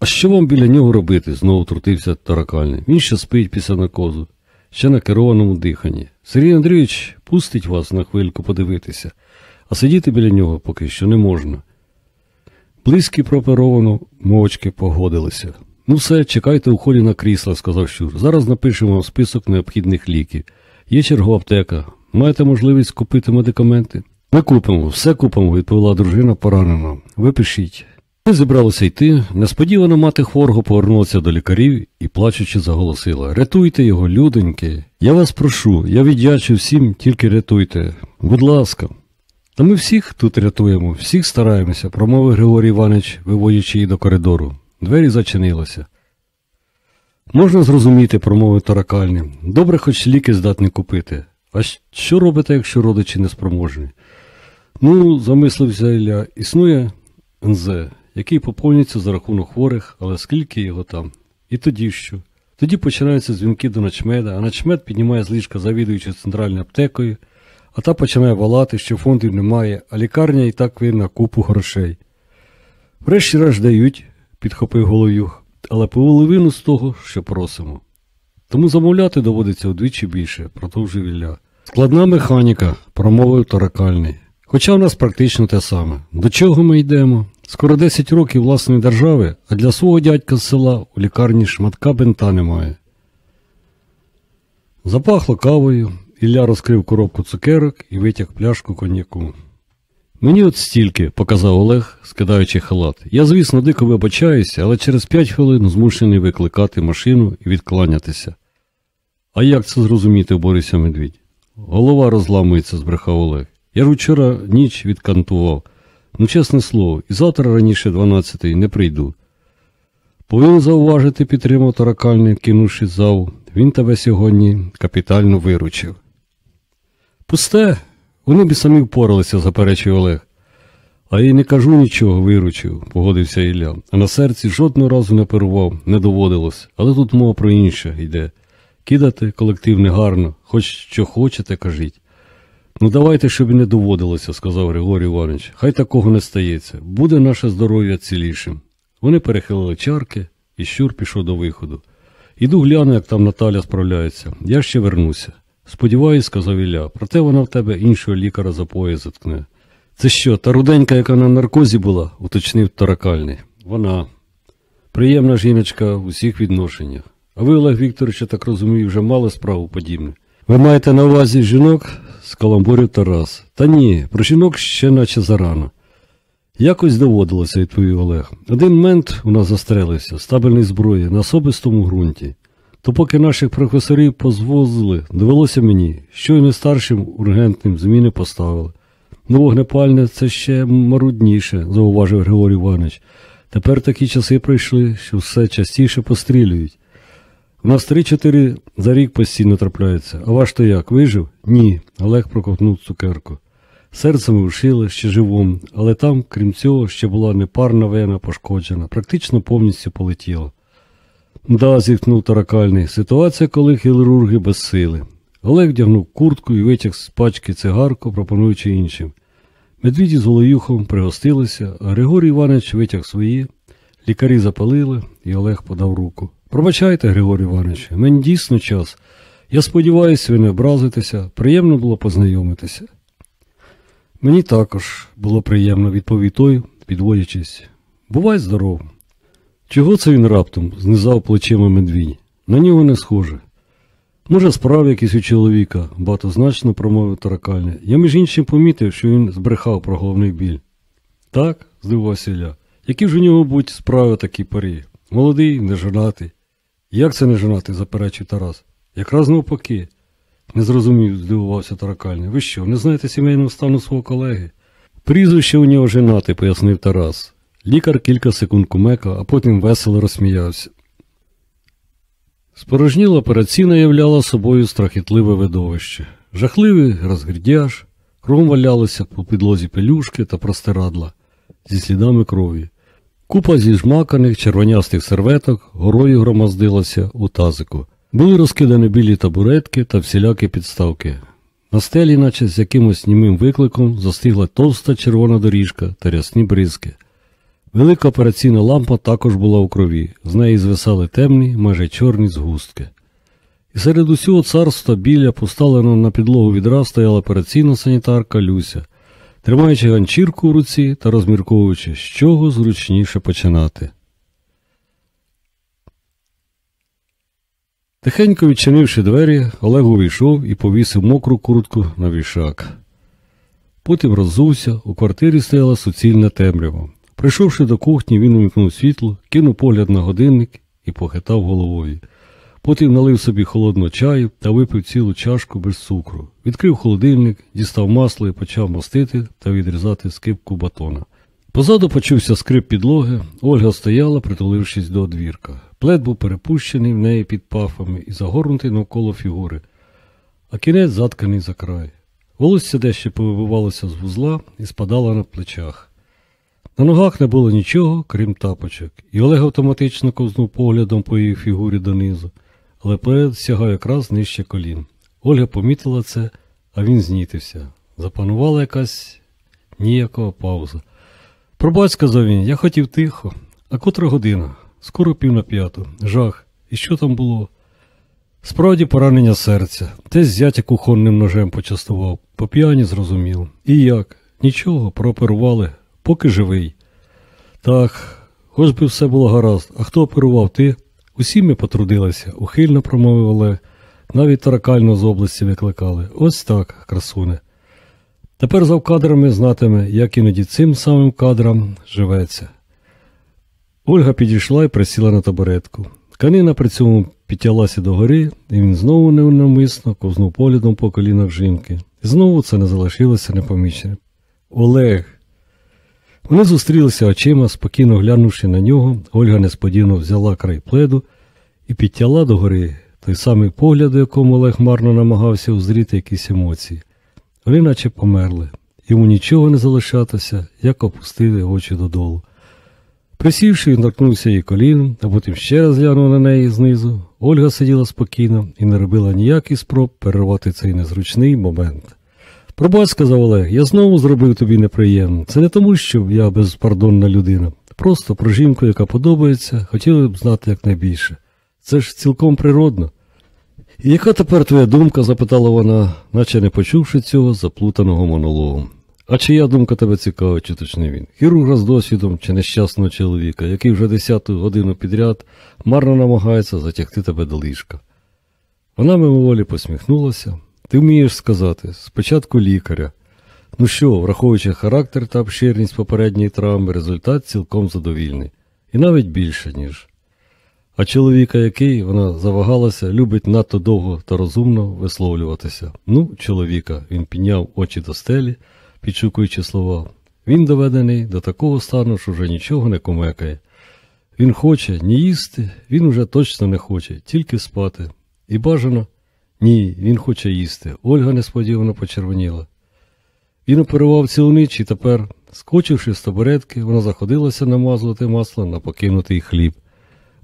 А що вам біля нього робити? знову трутився таракальний. Він ще спить після наркозу, ще на керованому диханні. Сергій Андрійович пустить вас на хвильку подивитися, а сидіти біля нього поки що не можна. Близькі прооперовано мовчки погодилися. Ну все, чекайте у холі на крісла, сказав Щур. Зараз напишемо вам список необхідних ліків. Є чергова аптека. Маєте можливість купити медикаменти? Ми купимо, все купимо, відповіла дружина поранена. Ви пишіть. Ми зібралися йти. Несподівано мати хворого повернулася до лікарів і, плачучи, заголосила Рятуйте його, людоньки. Я вас прошу, я віддячу всім, тільки рятуйте. Будь ласка. Та ми всіх тут рятуємо, всіх стараємося, промовив Григорій Іванович, виводячи її до коридору. Двері зачинилися. Можна зрозуміти, промовив таракальний. Добре, хоч ліки здатні купити. А що робите, якщо родичі неспроможні? Ну, замислився Ілля, існує НЗ, який поповнюється за рахунок хворих, але скільки його там? І тоді що? Тоді починаються дзвінки до начмеда, а начмед піднімає з ліжка завідуючи центральною аптекою, а та починає валати, що фондів немає, а лікарня і так винна купу грошей. Врешті-решт дають, підхопив головюх, але половину з того, що просимо. Тому замовляти доводиться вдвічі більше, продовжив Ілля. Складна механіка, промовив таракальний. Хоча в нас практично те саме. До чого ми йдемо? Скоро 10 років власної держави, а для свого дядька з села у лікарні шматка бинта немає. Запахло кавою, Ілля розкрив коробку цукерок і витяг пляшку коньяку. Мені от стільки, показав Олег, скидаючи халат. Я, звісно, дико вибачаюся, але через п'ять хвилин змушений викликати машину і відкланятися. А як це зрозуміти, борився медвідь? Голова розламується, збрехав Олег. Я ж вчора ніч відкантував. Ну, чесне слово, і завтра раніше 12-ї не прийду. Повинен зауважити, підтримав таракальний, кинувши зал. Він тебе сьогодні капітально виручив. Пусте, вони б самі впоралися, заперечив Олег. А я й не кажу нічого, виручив, погодився Ілля. А на серці жодного разу не оперував, не доводилось, але тут мова про інше йде. Кидати колектив негарно, хоч що хочете, кажіть. Ну давайте, щоб і не доводилося, сказав Григорій Іванович. Хай такого не стається. Буде наше здоров'я цілішим. Вони перехилили чарки, і щур пішов до виходу. Іду гляну, як там Наталя справляється. Я ще вернуся. Сподіваюсь, сказав Ілля, проте вона в тебе іншого лікаря за пояс заткне. Це що, та руденька, яка на наркозі була, уточнив таракальний. Вона. Приємна жіночка в усіх відношеннях. А ви, Олег Вікторович, я так розумію, вже мали справу подібне. Ви маєте на увазі жінок? Скаламбурив Тарас. Та ні, про жінок ще наче зарано. Якось доводилося, відповів Олег. Один мент у нас застрелився, стабільний зброї, на особистому ґрунті. То поки наших професорів позвозили, довелося мені, що й не старшим ургентним зміни поставили. Ну, вогнепальне це ще марудніше, зауважив Григорій Іванович. Тепер такі часи прийшли, що все частіше пострілюють. У нас три-чотири за рік постійно трапляються. А ваш то як, вижив? Ні. Олег проковтнув цукерку. Серце вшили ще живом, але там, крім цього, ще була непарна вена пошкоджена, практично повністю полетіла. Да, зітхнув таракальний. Ситуація, коли хірурги без сили. Олег вдягнув куртку і витяг з пачки цигарку, пропонуючи іншим. Медвіді з Волоюхом пригостилися, а Григорій Іванович витяг свої, лікарі запалили, і Олег подав руку. Пробачайте, Григорій Іванович, мені дійсно час. Я сподіваюся, ви не образитеся, приємно було познайомитися. Мені також було приємно, відповів той, підводячись. Бувай здоров. Чого це він раптом знизав плечима медвідь? На нього не схоже. Може, справи якісь у чоловіка, багатозначно промовив таракальня. Я між іншим помітив, що він збрехав про головний біль. Так, здивувався Ілля. Які ж у нього будь справи такі парі? Молодий, не женатий. Як це не женатий? заперечив Тарас. Якраз навпаки. Не зрозумів, здивувався таракальня. Ви що, не знаєте сімейного стану свого колеги? Прізвище у нього женатий, пояснив Тарас. Лікар кілька секунд кумека, а потім весело розсміявся. Спорожніла операційна являла собою страхітливе видовище. Жахливий розгрідяж, кругом валялося по підлозі пелюшки та простирадла зі слідами крові. Купа зіжмаканих червонястих серветок горою громоздилася у тазику. Були розкидані білі табуретки та всілякі підставки. На стелі, наче з якимось німим викликом, застигла товста червона доріжка та рясні бризки. Велика операційна лампа також була у крові, з неї звисали темні, майже чорні згустки. І серед усього царства біля, поставлено на підлогу відра, стояла операційна санітарка Люся, тримаючи ганчірку в руці та розмірковуючи, з чого зручніше починати. Тихенько відчинивши двері, Олег увійшов і повісив мокру куртку на вішак. Потім роззувся, у квартирі стояла суцільна темрява. Прийшовши до кухні, він увімкнув світло, кинув погляд на годинник і похитав головою. Потім налив собі холодного чаю та випив цілу чашку без цукру. Відкрив холодильник, дістав масло і почав мастити та відрізати скипку батона. Позаду почувся скрип підлоги, Ольга стояла, притулившись до одвірка. Плед був перепущений в неї під пафами і загорнутий навколо фігури, а кінець затканий за край. Волосся дещо повибивалося з вузла і спадало на плечах. На ногах не було нічого, крім тапочок, і Олег автоматично ковзнув поглядом по її фігурі донизу, але плед сягав якраз нижче колін. Ольга помітила це, а він знітився. Запанувала якась ніякова пауза. Пробач, сказав він, я хотів тихо. А котра година? Скоро пів на п'яту. Жах. І що там було? Справді поранення серця. Те зятя кухонним ножем почастував. По п'яні зрозумів. І як? Нічого, прооперували, поки живий. Так, хоч би все було гаразд. А хто оперував ти? Усі ми потрудилися, ухильно промовив. Навіть таракально з області викликали. Ось так, красуне. Тепер завкадрами знатиме, як іноді цим самим кадрам живеться. Ольга підійшла і присіла на табуретку. Канина при цьому підтялася догори, і він знову невнамисно ковзнув поглядом по колінах жінки. І знову це не залишилося непоміченим. Олег. Вони зустрілися очима, спокійно глянувши на нього, Ольга несподівано взяла край пледу і підтяла догори той самий погляд, у якому Олег марно намагався узріти якісь емоції. Вони наче померли, йому нічого не залишатося, як опустили очі додолу. Присівши, він торкнувся її коліном, а потім ще раз глянув на неї знизу. Ольга сиділа спокійно і не робила ніяких спроб перервати цей незручний момент. Пробач, сказав Олег, я знову зробив тобі неприємно. Це не тому, що я безпардонна людина. Просто про жінку, яка подобається, хотіли б знати якнайбільше. Це ж цілком природно. І яка тепер твоя думка? запитала вона, наче не почувши цього заплутаного монологу. А чия думка тебе цікавить, уточнив він? Хірурга з досвідом чи нещасного чоловіка, який вже десяту годину підряд марно намагається затягти тебе до ліжка. Вона мимоволі посміхнулася. Ти вмієш сказати, спочатку лікаря. Ну що, враховуючи характер та обширність попередньої травми, результат цілком задовільний. І навіть більше, ніж. А чоловіка, який, вона завагалася, любить надто довго та розумно висловлюватися. Ну, чоловіка, він підняв очі до стелі, підшукуючи слова. Він доведений до такого стану, що вже нічого не кумекає. Він хоче ні їсти, він уже точно не хоче, тільки спати. І бажано, ні, він хоче їсти. Ольга несподівано почервоніла. Він оперував цілу ніч і тепер, скочивши з табуретки, вона заходилася намазувати масло на покинутий хліб.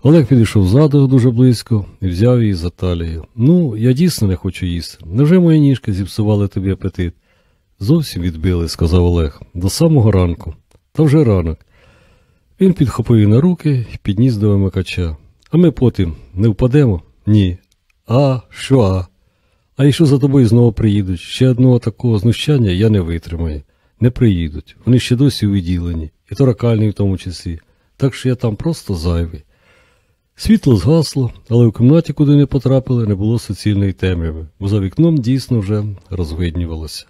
Олег підійшов ззаду дуже близько і взяв її за талію. Ну, я дійсно не хочу їсти. Невже мої ніжки зіпсували тобі апетит? Зовсім відбили, сказав Олег, до самого ранку. Та вже ранок. Він підхопив її на руки і підніс до вимикача. А ми потім не впадемо? Ні. А, що а? А якщо за тобою знову приїдуть, ще одного такого знущання я не витримаю. Не приїдуть. Вони ще досі у відділенні, і торакальні в тому числі. Так що я там просто зайвий. Світло згасло, але в кімнаті, куди не потрапили, не було суцільної темряви, бо за вікном дійсно вже розвиднювалося.